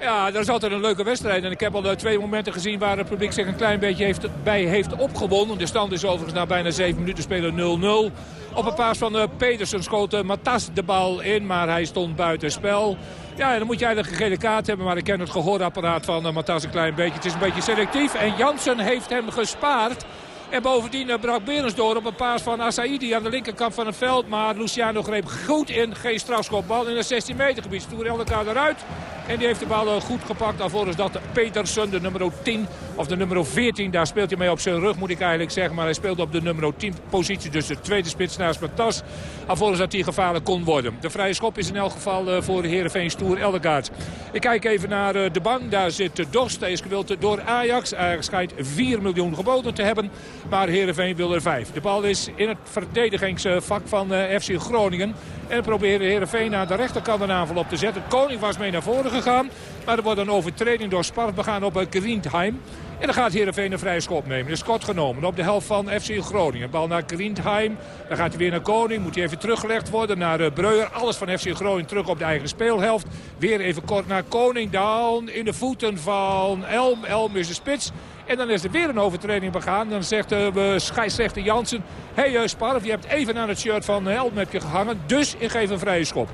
Ja, dat is altijd een leuke wedstrijd. En ik heb al twee momenten gezien waar het publiek zich een klein beetje heeft, bij heeft opgewonden. De stand is overigens na bijna 7 minuten spelen 0-0. Op een paas van uh, Petersen schoot uh, Matas de bal in, maar hij stond buiten spel. Ja, dan moet je eigenlijk een gele kaart hebben. Maar ik ken het gehoorapparaat van Matas een klein beetje. Het is een beetje selectief. En Jansen heeft hem gespaard. En bovendien uh, brak Berens door op een paas van Asaidi aan de linkerkant van het veld. Maar Luciano greep goed in. Geen strafschopbal in het 16 meter gebied. Stoer elkaar eruit. En die heeft de bal eh, goed gepakt. Is dat Petersen, de nummer 10. Of de nummer 14, daar speelt hij mee op zijn rug moet ik eigenlijk zeggen. Maar hij speelt op de nummer 10 positie. Dus de tweede spits naast Matas. Alvorens dat hij gevaarlijk kon worden. De vrije schop is in elk geval eh, voor de Heerenveen Stoer Eldegaard. Ik kijk even naar eh, de bank. Daar zit Dorst. Hij is gewild door Ajax. Ajax schijnt 4 miljoen geboden te hebben. Maar Heerenveen wil er 5. De bal is in het verdedigingsvak van FC Groningen. En probeerde Heerenveen aan de rechterkant een aanval op te zetten. Koning was mee naar voren gegaan. Maar er wordt een overtreding door Sparf begaan op Grindheim. En dan gaat Heerenveen een vrije schop nemen. Is kort genomen op de helft van FC Groningen. Bal naar Grindheim. Dan gaat hij weer naar Koning. Moet hij even teruggelegd worden naar uh, Breuer. Alles van FC Groningen terug op de eigen speelhelft. Weer even kort naar Koning. Down in de voeten van Elm. Elm is de spits. En dan is er weer een overtreding begaan. Dan zegt uh, scheidsrechter Jansen... Hé hey, uh, Sparf, je hebt even aan het shirt van Elm heb je gehangen. Dus ik geef een vrije schop.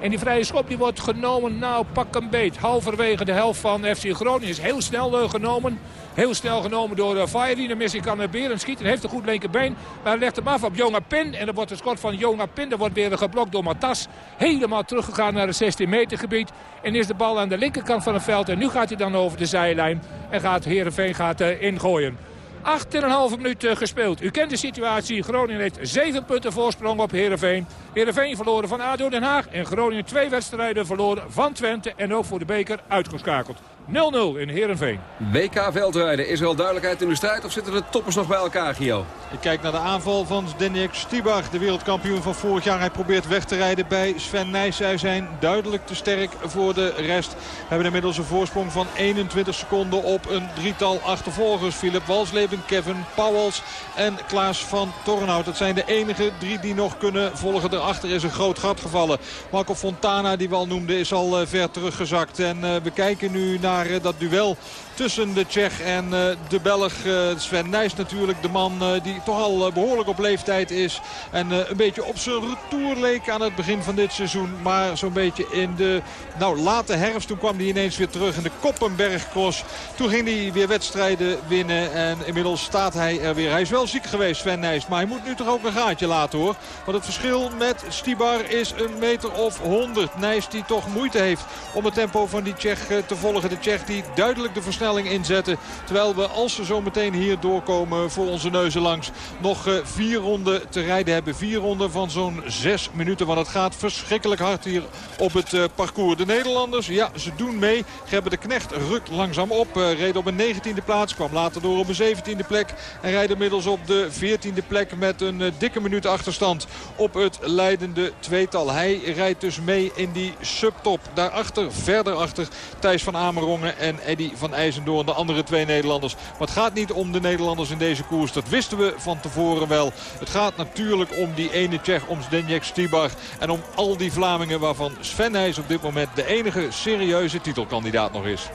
En die vrije schop die wordt genomen, nou pak een beet. Halverwege de helft van FC Groningen is heel snel uh, genomen. Heel snel genomen door uh. Dan missie kan uh, Beren schieten. Heeft een goed linkerbeen. Maar legt hem af op Jonga Pin. En dan wordt de schot van Jonga Pin. Dan wordt weer geblokt door Matas. Helemaal teruggegaan naar het 16 meter gebied. En is de bal aan de linkerkant van het veld. En nu gaat hij dan over de zijlijn. En gaat Heerenveen gaat, ingooien. 8,5 minuut uh, gespeeld. U kent de situatie. Groningen heeft 7 punten voorsprong op Heerenveen. Heerenveen verloren van ADO Den Haag. En Groningen twee wedstrijden verloren van Twente. En ook voor de beker uitgeschakeld. 0-0 in Heerenveen. WK veldrijden. Is er al duidelijkheid in de strijd of zitten de toppers nog bij elkaar, Gio? Ik kijk naar de aanval van Zdeněk Stibach, de wereldkampioen van vorig jaar. Hij probeert weg te rijden bij Sven Nijs. Zij zijn duidelijk te sterk voor de rest. We hebben inmiddels een voorsprong van 21 seconden op een drietal achtervolgers. Philip Walsleben, Kevin Pauwels en Klaas van Tornhout. Dat zijn de enige drie die nog kunnen volgen. Daarachter is een groot gat gevallen. Marco Fontana, die we al noemden, is al uh, ver teruggezakt. En uh, we kijken nu naar naar dat duel tussen de Tsjech en uh, de Belg. Uh, Sven Nijs natuurlijk, de man uh, die toch al behoorlijk op leeftijd is. En een beetje op zijn retour leek aan het begin van dit seizoen. Maar zo'n beetje in de nou, late herfst. Toen kwam hij ineens weer terug in de Koppenbergcross. Toen ging hij weer wedstrijden winnen. En inmiddels staat hij er weer. Hij is wel ziek geweest, Sven Nijs. Maar hij moet nu toch ook een gaatje laten hoor. Want het verschil met Stibar is een meter of 100. Nijs die toch moeite heeft om het tempo van die Tsjech te volgen. De Tsjech die duidelijk de versnelling inzetten. Terwijl we als ze zo meteen hier doorkomen voor onze neuzen langs nog vier ronden te rijden hebben. Vier ronden van zo'n zes minuten. Want het gaat verschrikkelijk hard hier op het parcours. De Nederlanders, ja, ze doen mee. Gerben de Knecht rukt langzaam op. Reed op een 19e plaats. Kwam later door op een 17e plek. En rijdt inmiddels op de 14e plek met een dikke minuut achterstand op het leidende tweetal. Hij rijdt dus mee in die subtop. Daarachter, verder achter, Thijs van Amerongen en Eddy van IJzendoorn. De andere twee Nederlanders. Maar het gaat niet om de Nederlanders in deze koers. Dat wisten we van tevoren wel. Het gaat natuurlijk om die ene Tsjech, om Zdeněk Stibar. En om al die Vlamingen waarvan Sven Nijs op dit moment de enige serieuze titelkandidaat nog is.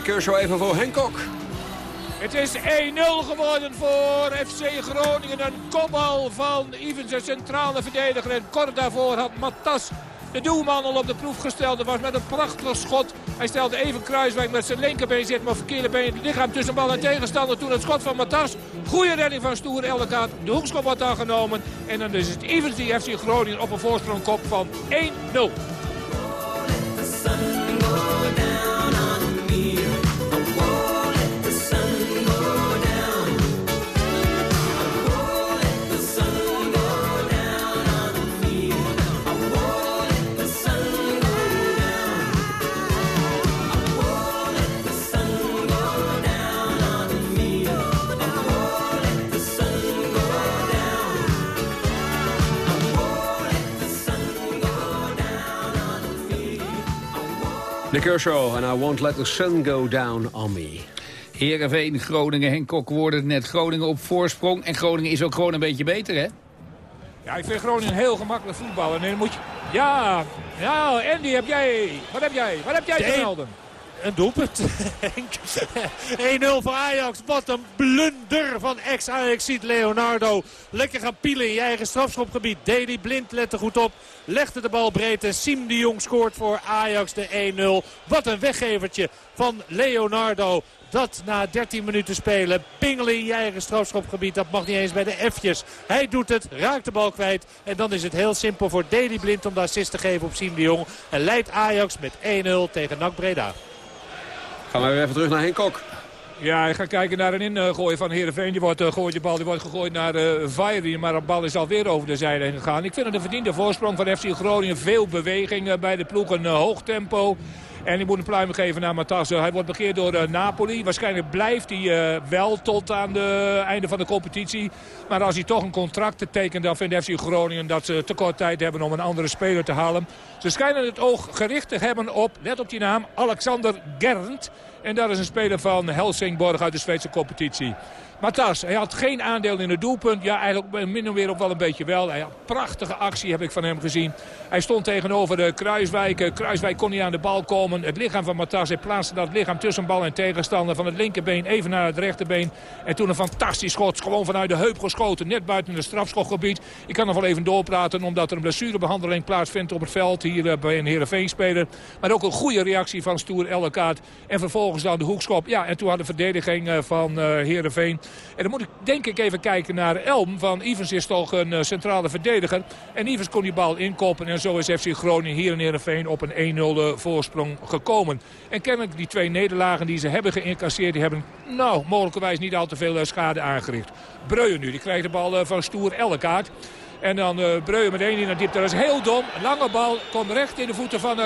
Nick Kershaw even voor Henk Kok. Het is 1-0 geworden voor FC Groningen. Een kopbal van Ivens, de centrale verdediger. En kort daarvoor had Matas de doelman al op de proef gesteld. Dat was met een prachtig schot. Hij stelde even Kruiswijk met zijn linkerbeen zit, maar verkeerde been in het lichaam tussen bal en tegenstander. Toen het schot van Matas. Goede redding van Stoer Elkaat. De hoekschop wordt aangenomen. En dan is het Evans die FC Groningen op een voorsprong kop van 1-0. Nick Kershaw and I won't let the sun go down on me. Heerenveen, Groningen, Henk Kok worden net Groningen op voorsprong. En Groningen is ook gewoon een beetje beter, hè? Ja, ik vind Groningen heel gemakkelijk voetballen. En dan moet je... Ja, ja, Andy, heb jij... Wat heb jij? Wat heb jij te melden? Een doelpunt. [laughs] 1-0 [laughs] voor Ajax. Wat een blunder van ex-Ajax ziet Leonardo. Lekker gaan pielen in je eigen strafschopgebied. Deli Blind let er goed op. Legde de bal breed en Siem de Jong scoort voor Ajax de 1-0. Wat een weggevertje van Leonardo. Dat na 13 minuten spelen pingelen in je eigen strafschopgebied. Dat mag niet eens bij de F'jes. Hij doet het, raakt de bal kwijt. En dan is het heel simpel voor Deli Blind om de assist te geven op Siem de Jong. En leidt Ajax met 1-0 tegen NAC Breda. Gaan we weer even terug naar Henk Kok. Ja, ik ga kijken naar een ingooien van Heerenveen. Die wordt, uh, gooit de bal, die wordt gegooid naar uh, Maar de bal is alweer over de zijde heen gegaan. Ik vind het een verdiende voorsprong van FC Groningen. Veel beweging uh, bij de ploeg. Een hoog tempo. En die moet een pluim geven naar Matasse. Hij wordt begeerd door uh, Napoli. Waarschijnlijk blijft hij uh, wel tot aan het einde van de competitie. Maar als hij toch een contract tekent, dan vindt FC Groningen dat ze te kort tijd hebben om een andere speler te halen. Ze schijnen het oog gericht te hebben op, let op die naam, Alexander Gernd. En dat is een speler van Helsingborg uit de Zweedse competitie. Matas, hij had geen aandeel in het doelpunt. Ja, eigenlijk min of meer ook wel een beetje wel. Hij had prachtige actie, heb ik van hem gezien. Hij stond tegenover de Kruiswijk. Kruiswijk kon niet aan de bal komen. Het lichaam van Matas, hij plaatste dat lichaam tussen bal en tegenstander. Van het linkerbeen even naar het rechterbeen. En toen een fantastisch schot, gewoon vanuit de heup geschoten. Net buiten het strafschopgebied. Ik kan nog wel even doorpraten, omdat er een blessurebehandeling plaatsvindt op het veld. Hier bij een Heerenveen-speler. Maar ook een goede reactie van Stoer Ellekaart. En vervolgens dan de hoekschop. Ja, en toen had de verdediging van Heerenveen en dan moet ik denk ik even kijken naar Elm. Van Ivens is toch een uh, centrale verdediger. En Ivens kon die bal inkopen. En zo is FC Groningen hier in Heerenveen op een 1-0 voorsprong gekomen. En kennelijk die twee nederlagen die ze hebben geïncasseerd... die hebben nou mogelijkerwijs niet al te veel uh, schade aangericht. Breuer nu, die krijgt de bal uh, van Stoer Ellekaart. En dan uh, meteen in de diepte. Dat is heel dom. Lange bal. Komt recht in de voeten van uh.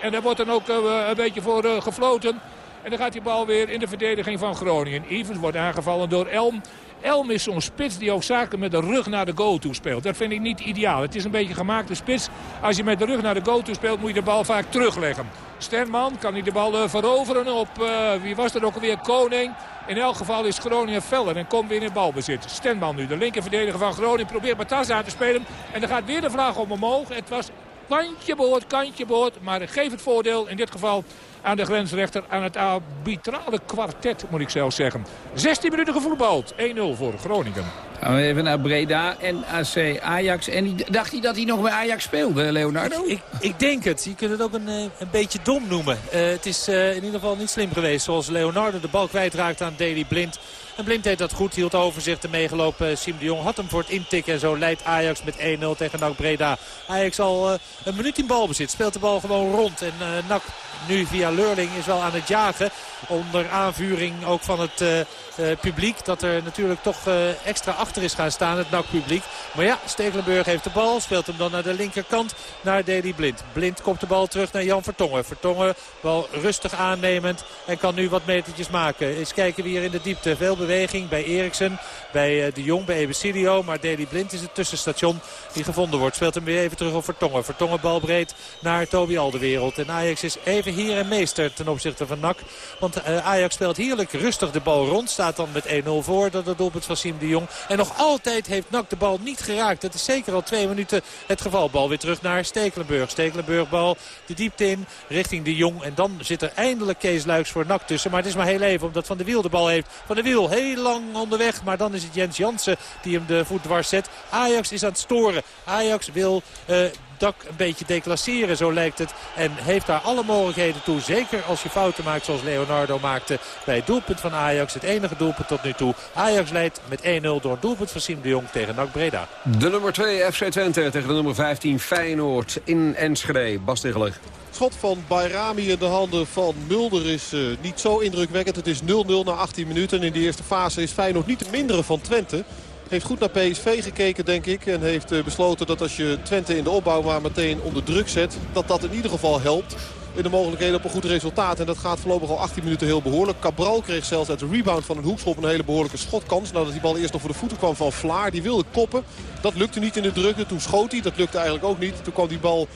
En daar wordt dan ook uh, een beetje voor gefloten. En dan gaat die bal weer in de verdediging van Groningen. Evans wordt aangevallen door Elm. Elm is zo'n spits die ook zaken met de rug naar de goal toe speelt. Dat vind ik niet ideaal. Het is een beetje gemaakte spits. Als je met de rug naar de goal toe speelt moet je de bal vaak terugleggen. Stenman kan hij de bal uh, veroveren op, uh, wie was dat ook alweer, Koning. In elk geval is Groningen feller en komt weer in balbezit. Stenman nu, de linkerverdediger van Groningen, probeert Matas aan te spelen. En dan gaat weer de vraag om omhoog. Het was kantje boord, kantje boord. Maar geef het voordeel in dit geval aan de grensrechter. Aan het arbitrale kwartet, moet ik zelfs zeggen. 16 minuten gevoetbald. 1-0 voor Groningen. Gaan we even naar Breda en AC Ajax. En dacht hij dat hij nog bij Ajax speelde, Leonardo? Ik, ik denk het. Je kunt het ook een, een beetje dom noemen. Uh, het is uh, in ieder geval niet slim geweest. Zoals Leonardo de bal kwijtraakt aan Daley Blind. En Blind deed dat goed, hield overzicht. De meegelopen Siem de Jong had hem voor het intikken. En zo leidt Ajax met 1-0 tegen NAC Breda. Ajax al een minuut in balbezit. Speelt de bal gewoon rond. En NAC nu via Leurling is wel aan het jagen. Onder aanvuring ook van het publiek. Dat er natuurlijk toch uh, extra achter is gaan staan, het NAC-publiek. Maar ja, Stekelenburg heeft de bal. Speelt hem dan naar de linkerkant naar Deli Blind. Blind komt de bal terug naar Jan Vertongen. Vertongen wel rustig aannemend. En kan nu wat metertjes maken. Eens kijken wie er in de diepte. Veel beweging bij Eriksen. Bij De Jong, bij Ebesilio. Maar Deli Blind is het tussenstation die gevonden wordt. Speelt hem weer even terug op Vertongen. Vertongen balbreed naar Toby Alderwereld. En Ajax is even hier en meester ten opzichte van NAC. Want Ajax speelt heerlijk rustig de bal rond. Staat dan met 1-0 voor. Dat het doelpunt van Siem de Jong. En nog altijd heeft NAC de bal niet geraakt. Dat is zeker al twee minuten het geval. Bal weer terug naar Stekelenburg. Stekelenburg bal de diepte in richting de Jong. En dan zit er eindelijk Kees Luiks voor NAC tussen. Maar het is maar heel even omdat Van de Wiel de bal heeft. Van de Wiel heel lang onderweg. Maar dan is het Jens Jansen die hem de voet dwars zet. Ajax is aan het storen. Ajax wil... Uh, dak een beetje declasseren, zo lijkt het. En heeft daar alle mogelijkheden toe. Zeker als je fouten maakt zoals Leonardo maakte bij het doelpunt van Ajax. Het enige doelpunt tot nu toe. Ajax leidt met 1-0 door het doelpunt van Siem de Jong tegen NAC Breda. De nummer 2 FC Twente tegen de nummer 15 Feyenoord in Enschede. Bas Tegeler. Schot van Bayrami in de handen van Mulder is uh, niet zo indrukwekkend. Het is 0-0 na 18 minuten. En in de eerste fase is Feyenoord niet de mindere van Twente. Heeft goed naar PSV gekeken, denk ik. En heeft uh, besloten dat als je Twente in de opbouw maar meteen onder druk zet... dat dat in ieder geval helpt in de mogelijkheden op een goed resultaat. En dat gaat voorlopig al 18 minuten heel behoorlijk. Cabral kreeg zelfs uit de rebound van een hoekschop een hele behoorlijke schotkans. Nadat die bal eerst nog voor de voeten kwam van Vlaar. Die wilde koppen. Dat lukte niet in de drukte. Toen schoot hij. Dat lukte eigenlijk ook niet. Toen kwam die bal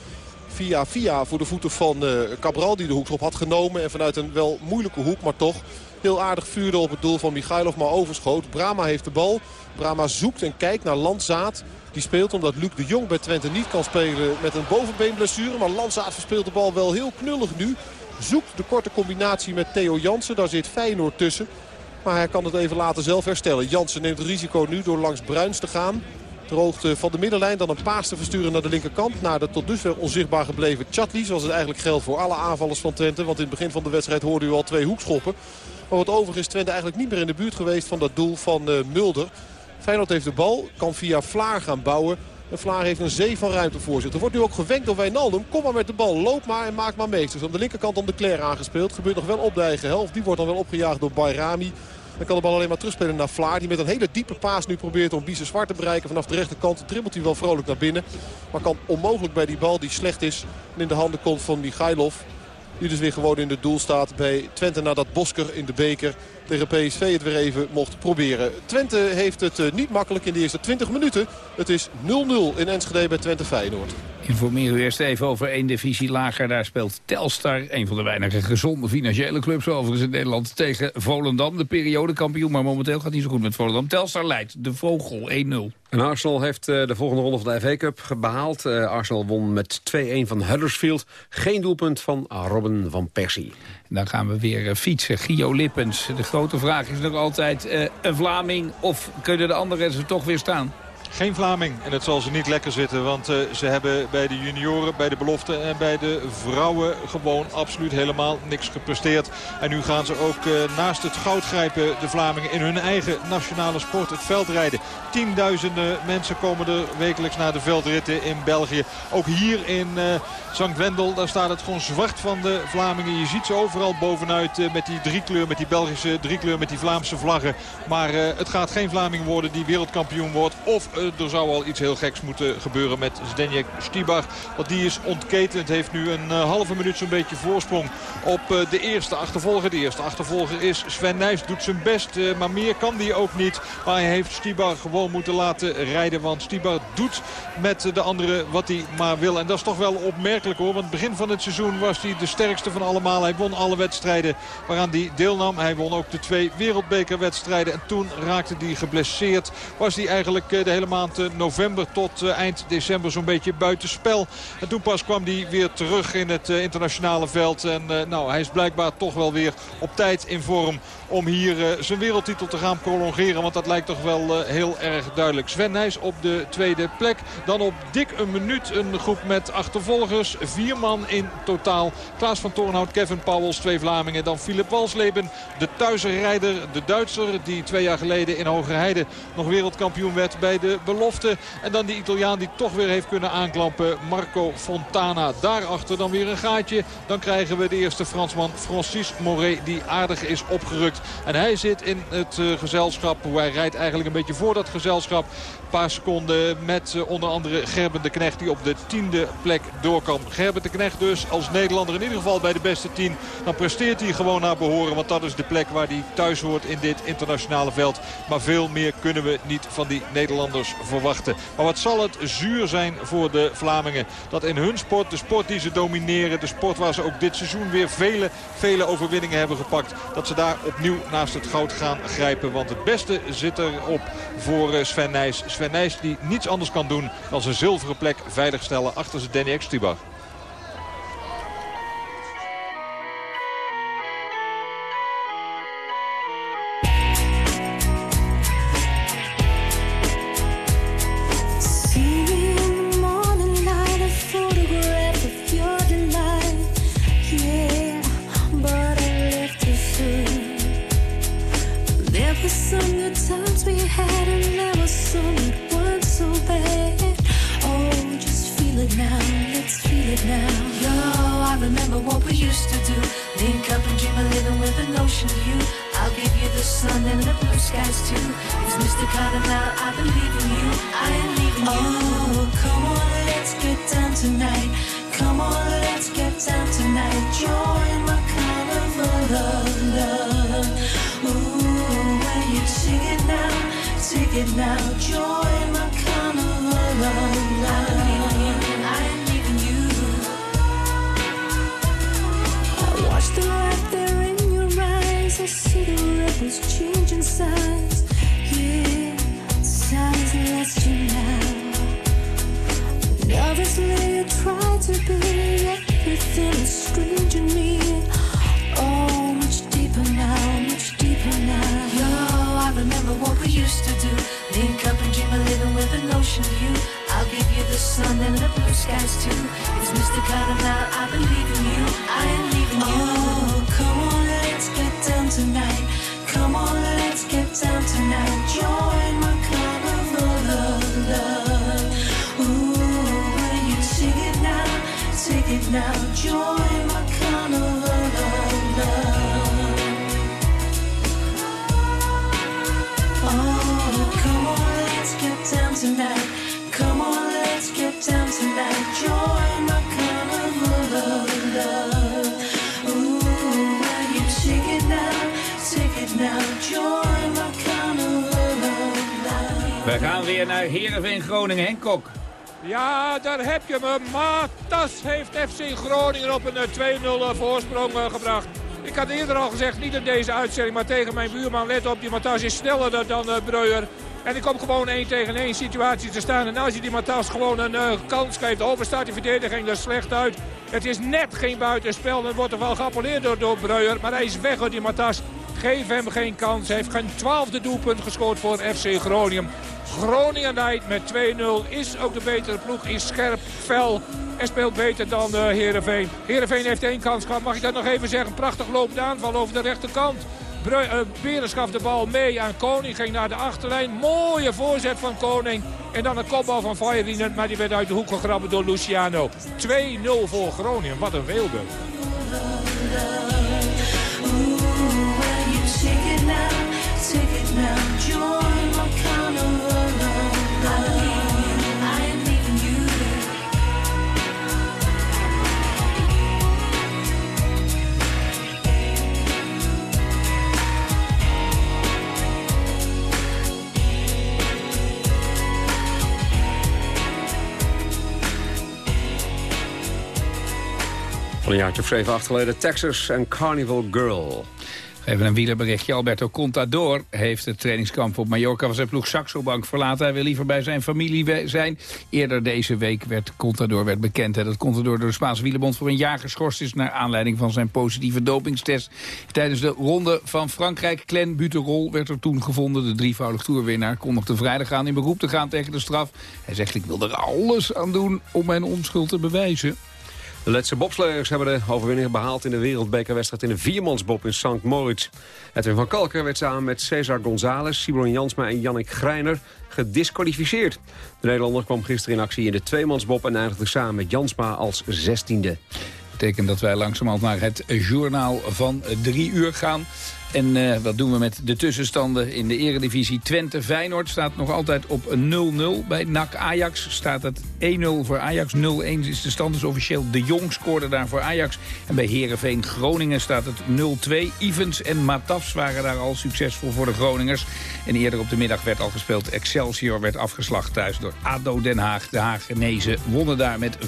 via via voor de voeten van uh, Cabral die de hoekschop had genomen. En vanuit een wel moeilijke hoek, maar toch heel aardig vuurde op het doel van Michailov, maar overschoot. Brama heeft de bal. Brama zoekt en kijkt naar Landzaat. Die speelt omdat Luc de Jong bij Twente niet kan spelen met een bovenbeenblessure. Maar Landzaat verspeelt de bal wel heel knullig nu. Zoekt de korte combinatie met Theo Jansen. Daar zit Feyenoord tussen. Maar hij kan het even later zelf herstellen. Jansen neemt het risico nu door langs Bruins te gaan. Ter hoogte van de middenlijn. Dan een paas te versturen naar de linkerkant. Naar de tot dusver onzichtbaar gebleven Chatli. Zoals het eigenlijk geldt voor alle aanvallers van Twente. Want in het begin van de wedstrijd hoorde u al twee hoekschoppen. Maar wat overigens is eigenlijk niet meer in de buurt geweest van dat doel van uh, Mulder. Feyenoord heeft de bal, kan via Vlaar gaan bouwen. En Vlaar heeft een zee van ruimte voor zich. Er wordt nu ook gewenkt door Wijnaldum. Kom maar met de bal, loop maar en maak maar meesters. Aan de linkerkant om de Claire aangespeeld. Gebeurt nog wel op de eigen helft. Die wordt dan wel opgejaagd door Bayrami. Dan kan de bal alleen maar terugspelen naar Vlaar. Die met een hele diepe paas nu probeert om Biese Zwart te bereiken. Vanaf de rechterkant dribbelt hij wel vrolijk naar binnen. Maar kan onmogelijk bij die bal die slecht is. En in de handen komt van Michailov. Die dus weer gewoon in het doel staat bij Twente nadat Bosker in de beker tegen PSV het weer even mocht proberen. Twente heeft het uh, niet makkelijk in de eerste 20 minuten. Het is 0-0 in Enschede bij Twente Feyenoord. Informeer u eerst even over één divisie lager. Daar speelt Telstar, een van de weinige gezonde financiële clubs overigens in Nederland, tegen Volendam. De periodekampioen, maar momenteel gaat niet zo goed met Volendam. Telstar leidt de Vogel 1-0. En Arsenal heeft uh, de volgende ronde van de FA Cup behaald. Uh, Arsenal won met 2-1 van Huddersfield. Geen doelpunt van Robin van Persie. Dan gaan we weer uh, fietsen. Gio Lippens. De grote vraag is nog altijd een Vlaming of kunnen de anderen ze toch weer staan? Geen Vlaming. En het zal ze niet lekker zitten. Want uh, ze hebben bij de junioren, bij de belofte en bij de vrouwen gewoon absoluut helemaal niks gepresteerd. En nu gaan ze ook uh, naast het goud grijpen, de Vlamingen, in hun eigen nationale sport, het veldrijden. Tienduizenden mensen komen er wekelijks naar de veldritten in België. Ook hier in uh. Wendel, daar staat het gewoon zwart van de Vlamingen. Je ziet ze overal bovenuit met die driekleur, met die Belgische driekleur, met die Vlaamse vlaggen. Maar het gaat geen Vlaming worden die wereldkampioen wordt. Of er zou al iets heel geks moeten gebeuren met Zdeněk Stibar. Want die is ontketend. Heeft nu een uh, halve minuut zo'n beetje voorsprong op uh, de eerste achtervolger. De eerste achtervolger is Sven Nijs. Doet zijn best, maar meer kan die ook niet. Maar hij heeft Stibar gewoon moeten laten rijden. Want Stibar doet met de anderen wat hij maar wil. En dat is toch wel opmerkelijk hoor. Want begin van het seizoen was hij de sterkste van allemaal. Hij won alle wedstrijden waaraan hij deelnam. Hij won ook de twee wereldbekerwedstrijden. En toen raakte hij geblesseerd. Was hij eigenlijk de hele maand november tot eind december zo'n beetje buitenspel. En toen pas kwam hij weer terug in het internationale veld. En nou, hij is blijkbaar toch wel weer op tijd in vorm om hier zijn wereldtitel te gaan prolongeren. Want dat lijkt toch wel heel erg duidelijk. Sven Nijs op de tweede plek. Dan op dik een minuut een groep met achtervolgers. Vier man in totaal. Klaas van Toornhout, Kevin Pauwels, twee Vlamingen. Dan Philip Walsleben, de thuisrijder, de Duitser... die twee jaar geleden in Hogerheide nog wereldkampioen werd bij de belofte. En dan die Italiaan die toch weer heeft kunnen aanklampen, Marco Fontana. Daarachter dan weer een gaatje. Dan krijgen we de eerste Fransman Francis Moret die aardig is opgerukt. En hij zit in het uh, gezelschap. Hij rijdt eigenlijk een beetje voor dat gezelschap. Een paar seconden met uh, onder andere Gerben de Knecht die op de tiende plek doorkwam. Gerben de Knecht dus als Nederlander in ieder geval bij de beste tien. Dan presteert hij gewoon naar behoren. Want dat is de plek waar hij thuis hoort in dit internationale veld. Maar veel meer kunnen we niet van die Nederlanders Verwachten. Maar wat zal het zuur zijn voor de Vlamingen. Dat in hun sport, de sport die ze domineren... de sport waar ze ook dit seizoen weer vele, vele overwinningen hebben gepakt... dat ze daar opnieuw naast het goud gaan grijpen. Want het beste zit erop voor eh, Sven Nijs. Sven Nijs die niets anders kan doen dan zijn zilveren plek veiligstellen achter zijn Danny Ekstibach. Remember what we used to do. Link up and dream of living with an ocean view. I'll give you the sun and the blue skies too. It's Mr. Now, I believe in you. I am leaving you. Oh, come on, let's get down tonight. Come on, let's get down tonight. Join my carnival of love. Ooh, when you sing it now, sing it now. Join see the ripples changing size. Yeah, size lets you now. Nervously, I try to be everything is strange in me. Oh, much deeper now, much deeper now. Yo, I remember what we used to do. Link up and dream of living with an ocean view. I'll give you the sun and the blue skies too. It's. Carter now, I believe in you. Naar Heerenveen Groningen. Henk Kok. Ja, daar heb je me. Matas heeft FC Groningen op een eh, 2-0 voorsprong eh, gebracht. Ik had eerder al gezegd, niet in deze uitzending, maar tegen mijn buurman. Let op, die Matas is sneller dan Breuer. En ik kom gewoon 1 tegen 1 situatie te staan. En als je die Matas gewoon een kans geeft, overstaat die verdediging er slecht uit. Het is net geen buitenspel. Dan wordt er wel geappelleerd door, door Breuer. Maar hij is weg door die Matas. Geef hem geen kans. Hij heeft geen twaalfde doelpunt gescoord voor FC Groningen. Groningen met 2-0. Is ook de betere ploeg. Is scherp, fel. En speelt beter dan uh, Heerenveen. Heerenveen heeft één kans gehad. Mag ik dat nog even zeggen? Prachtig lopende aanval over de rechterkant. Beren schaf de bal mee aan Koning. Ging naar de achterlijn. Mooie voorzet van Koning. En dan een kopbal van Feyerinen. Maar die werd uit de hoek gegrabbeld door Luciano. 2-0 voor Groningen. Wat een weelde. Een jaartje of zeven acht geleden Texas en Carnival Girl. Even een wielerberichtje. Alberto Contador heeft het trainingskamp op Mallorca van zijn ploeg Saxo Bank verlaten. Hij wil liever bij zijn familie zijn. Eerder deze week werd Contador werd bekend dat Contador door de Spaanse wielerbond voor een jaar geschorst is naar aanleiding van zijn positieve dopingstest. Tijdens de ronde van Frankrijk, Clen Buterol, werd er toen gevonden. De drievoudig toerwinnaar kondigde vrijdag aan in beroep te gaan tegen de straf. Hij zegt ik wil er alles aan doen om mijn onschuld te bewijzen. De Letse bobsleiers hebben de overwinning behaald in de wereldbekerwedstrijd in de viermansbob in St. Moritz. Edwin van Kalker werd samen met Cesar González, Simon Jansma en Jannik Greiner gedisqualificeerd. De Nederlander kwam gisteren in actie in de tweemansbob en eindigde samen met Jansma als zestiende. betekent dat wij langzamerhand naar het journaal van drie uur gaan. En uh, wat doen we met de tussenstanden in de eredivisie? Twente-Feyenoord staat nog altijd op 0-0. Bij NAC Ajax staat het 1-0 voor Ajax. 0-1 is de stand dus officieel. De Jong scoorde daar voor Ajax. En bij Herenveen Groningen staat het 0-2. Evans en Matafs waren daar al succesvol voor de Groningers. En eerder op de middag werd al gespeeld. Excelsior werd afgeslacht thuis door ADO Den Haag. De Hagenezen wonnen daar met 5-1.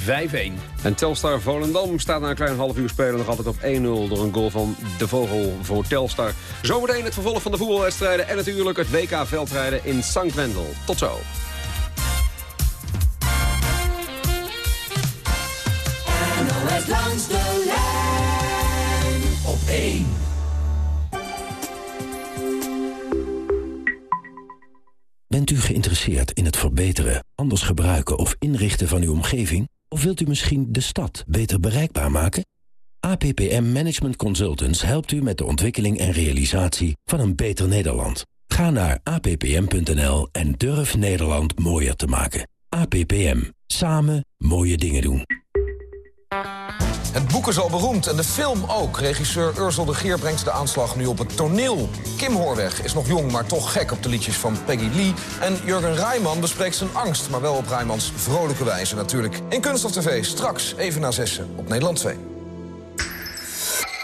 En Telstar Volendam staat na een klein half uur spelen nog altijd op 1-0... door een goal van De Vogel voor Telstar. Zometeen het vervolg van de voetbalwedstrijden... en natuurlijk het WK-veldrijden in St. Wendel. Tot zo. Op 1. Bent u geïnteresseerd in het verbeteren, anders gebruiken of inrichten van uw omgeving? Of wilt u misschien de stad beter bereikbaar maken? APPM Management Consultants helpt u met de ontwikkeling en realisatie van een beter Nederland. Ga naar appm.nl en durf Nederland mooier te maken. APPM. Samen mooie dingen doen. Het boek is al beroemd en de film ook. Regisseur Ursel de Geer brengt de aanslag nu op het toneel. Kim Hoorweg is nog jong, maar toch gek op de liedjes van Peggy Lee. En Jurgen Rijman bespreekt zijn angst, maar wel op Rijmans vrolijke wijze natuurlijk. In Kunst of TV, straks even na zessen op Nederland 2.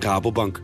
Rabobank,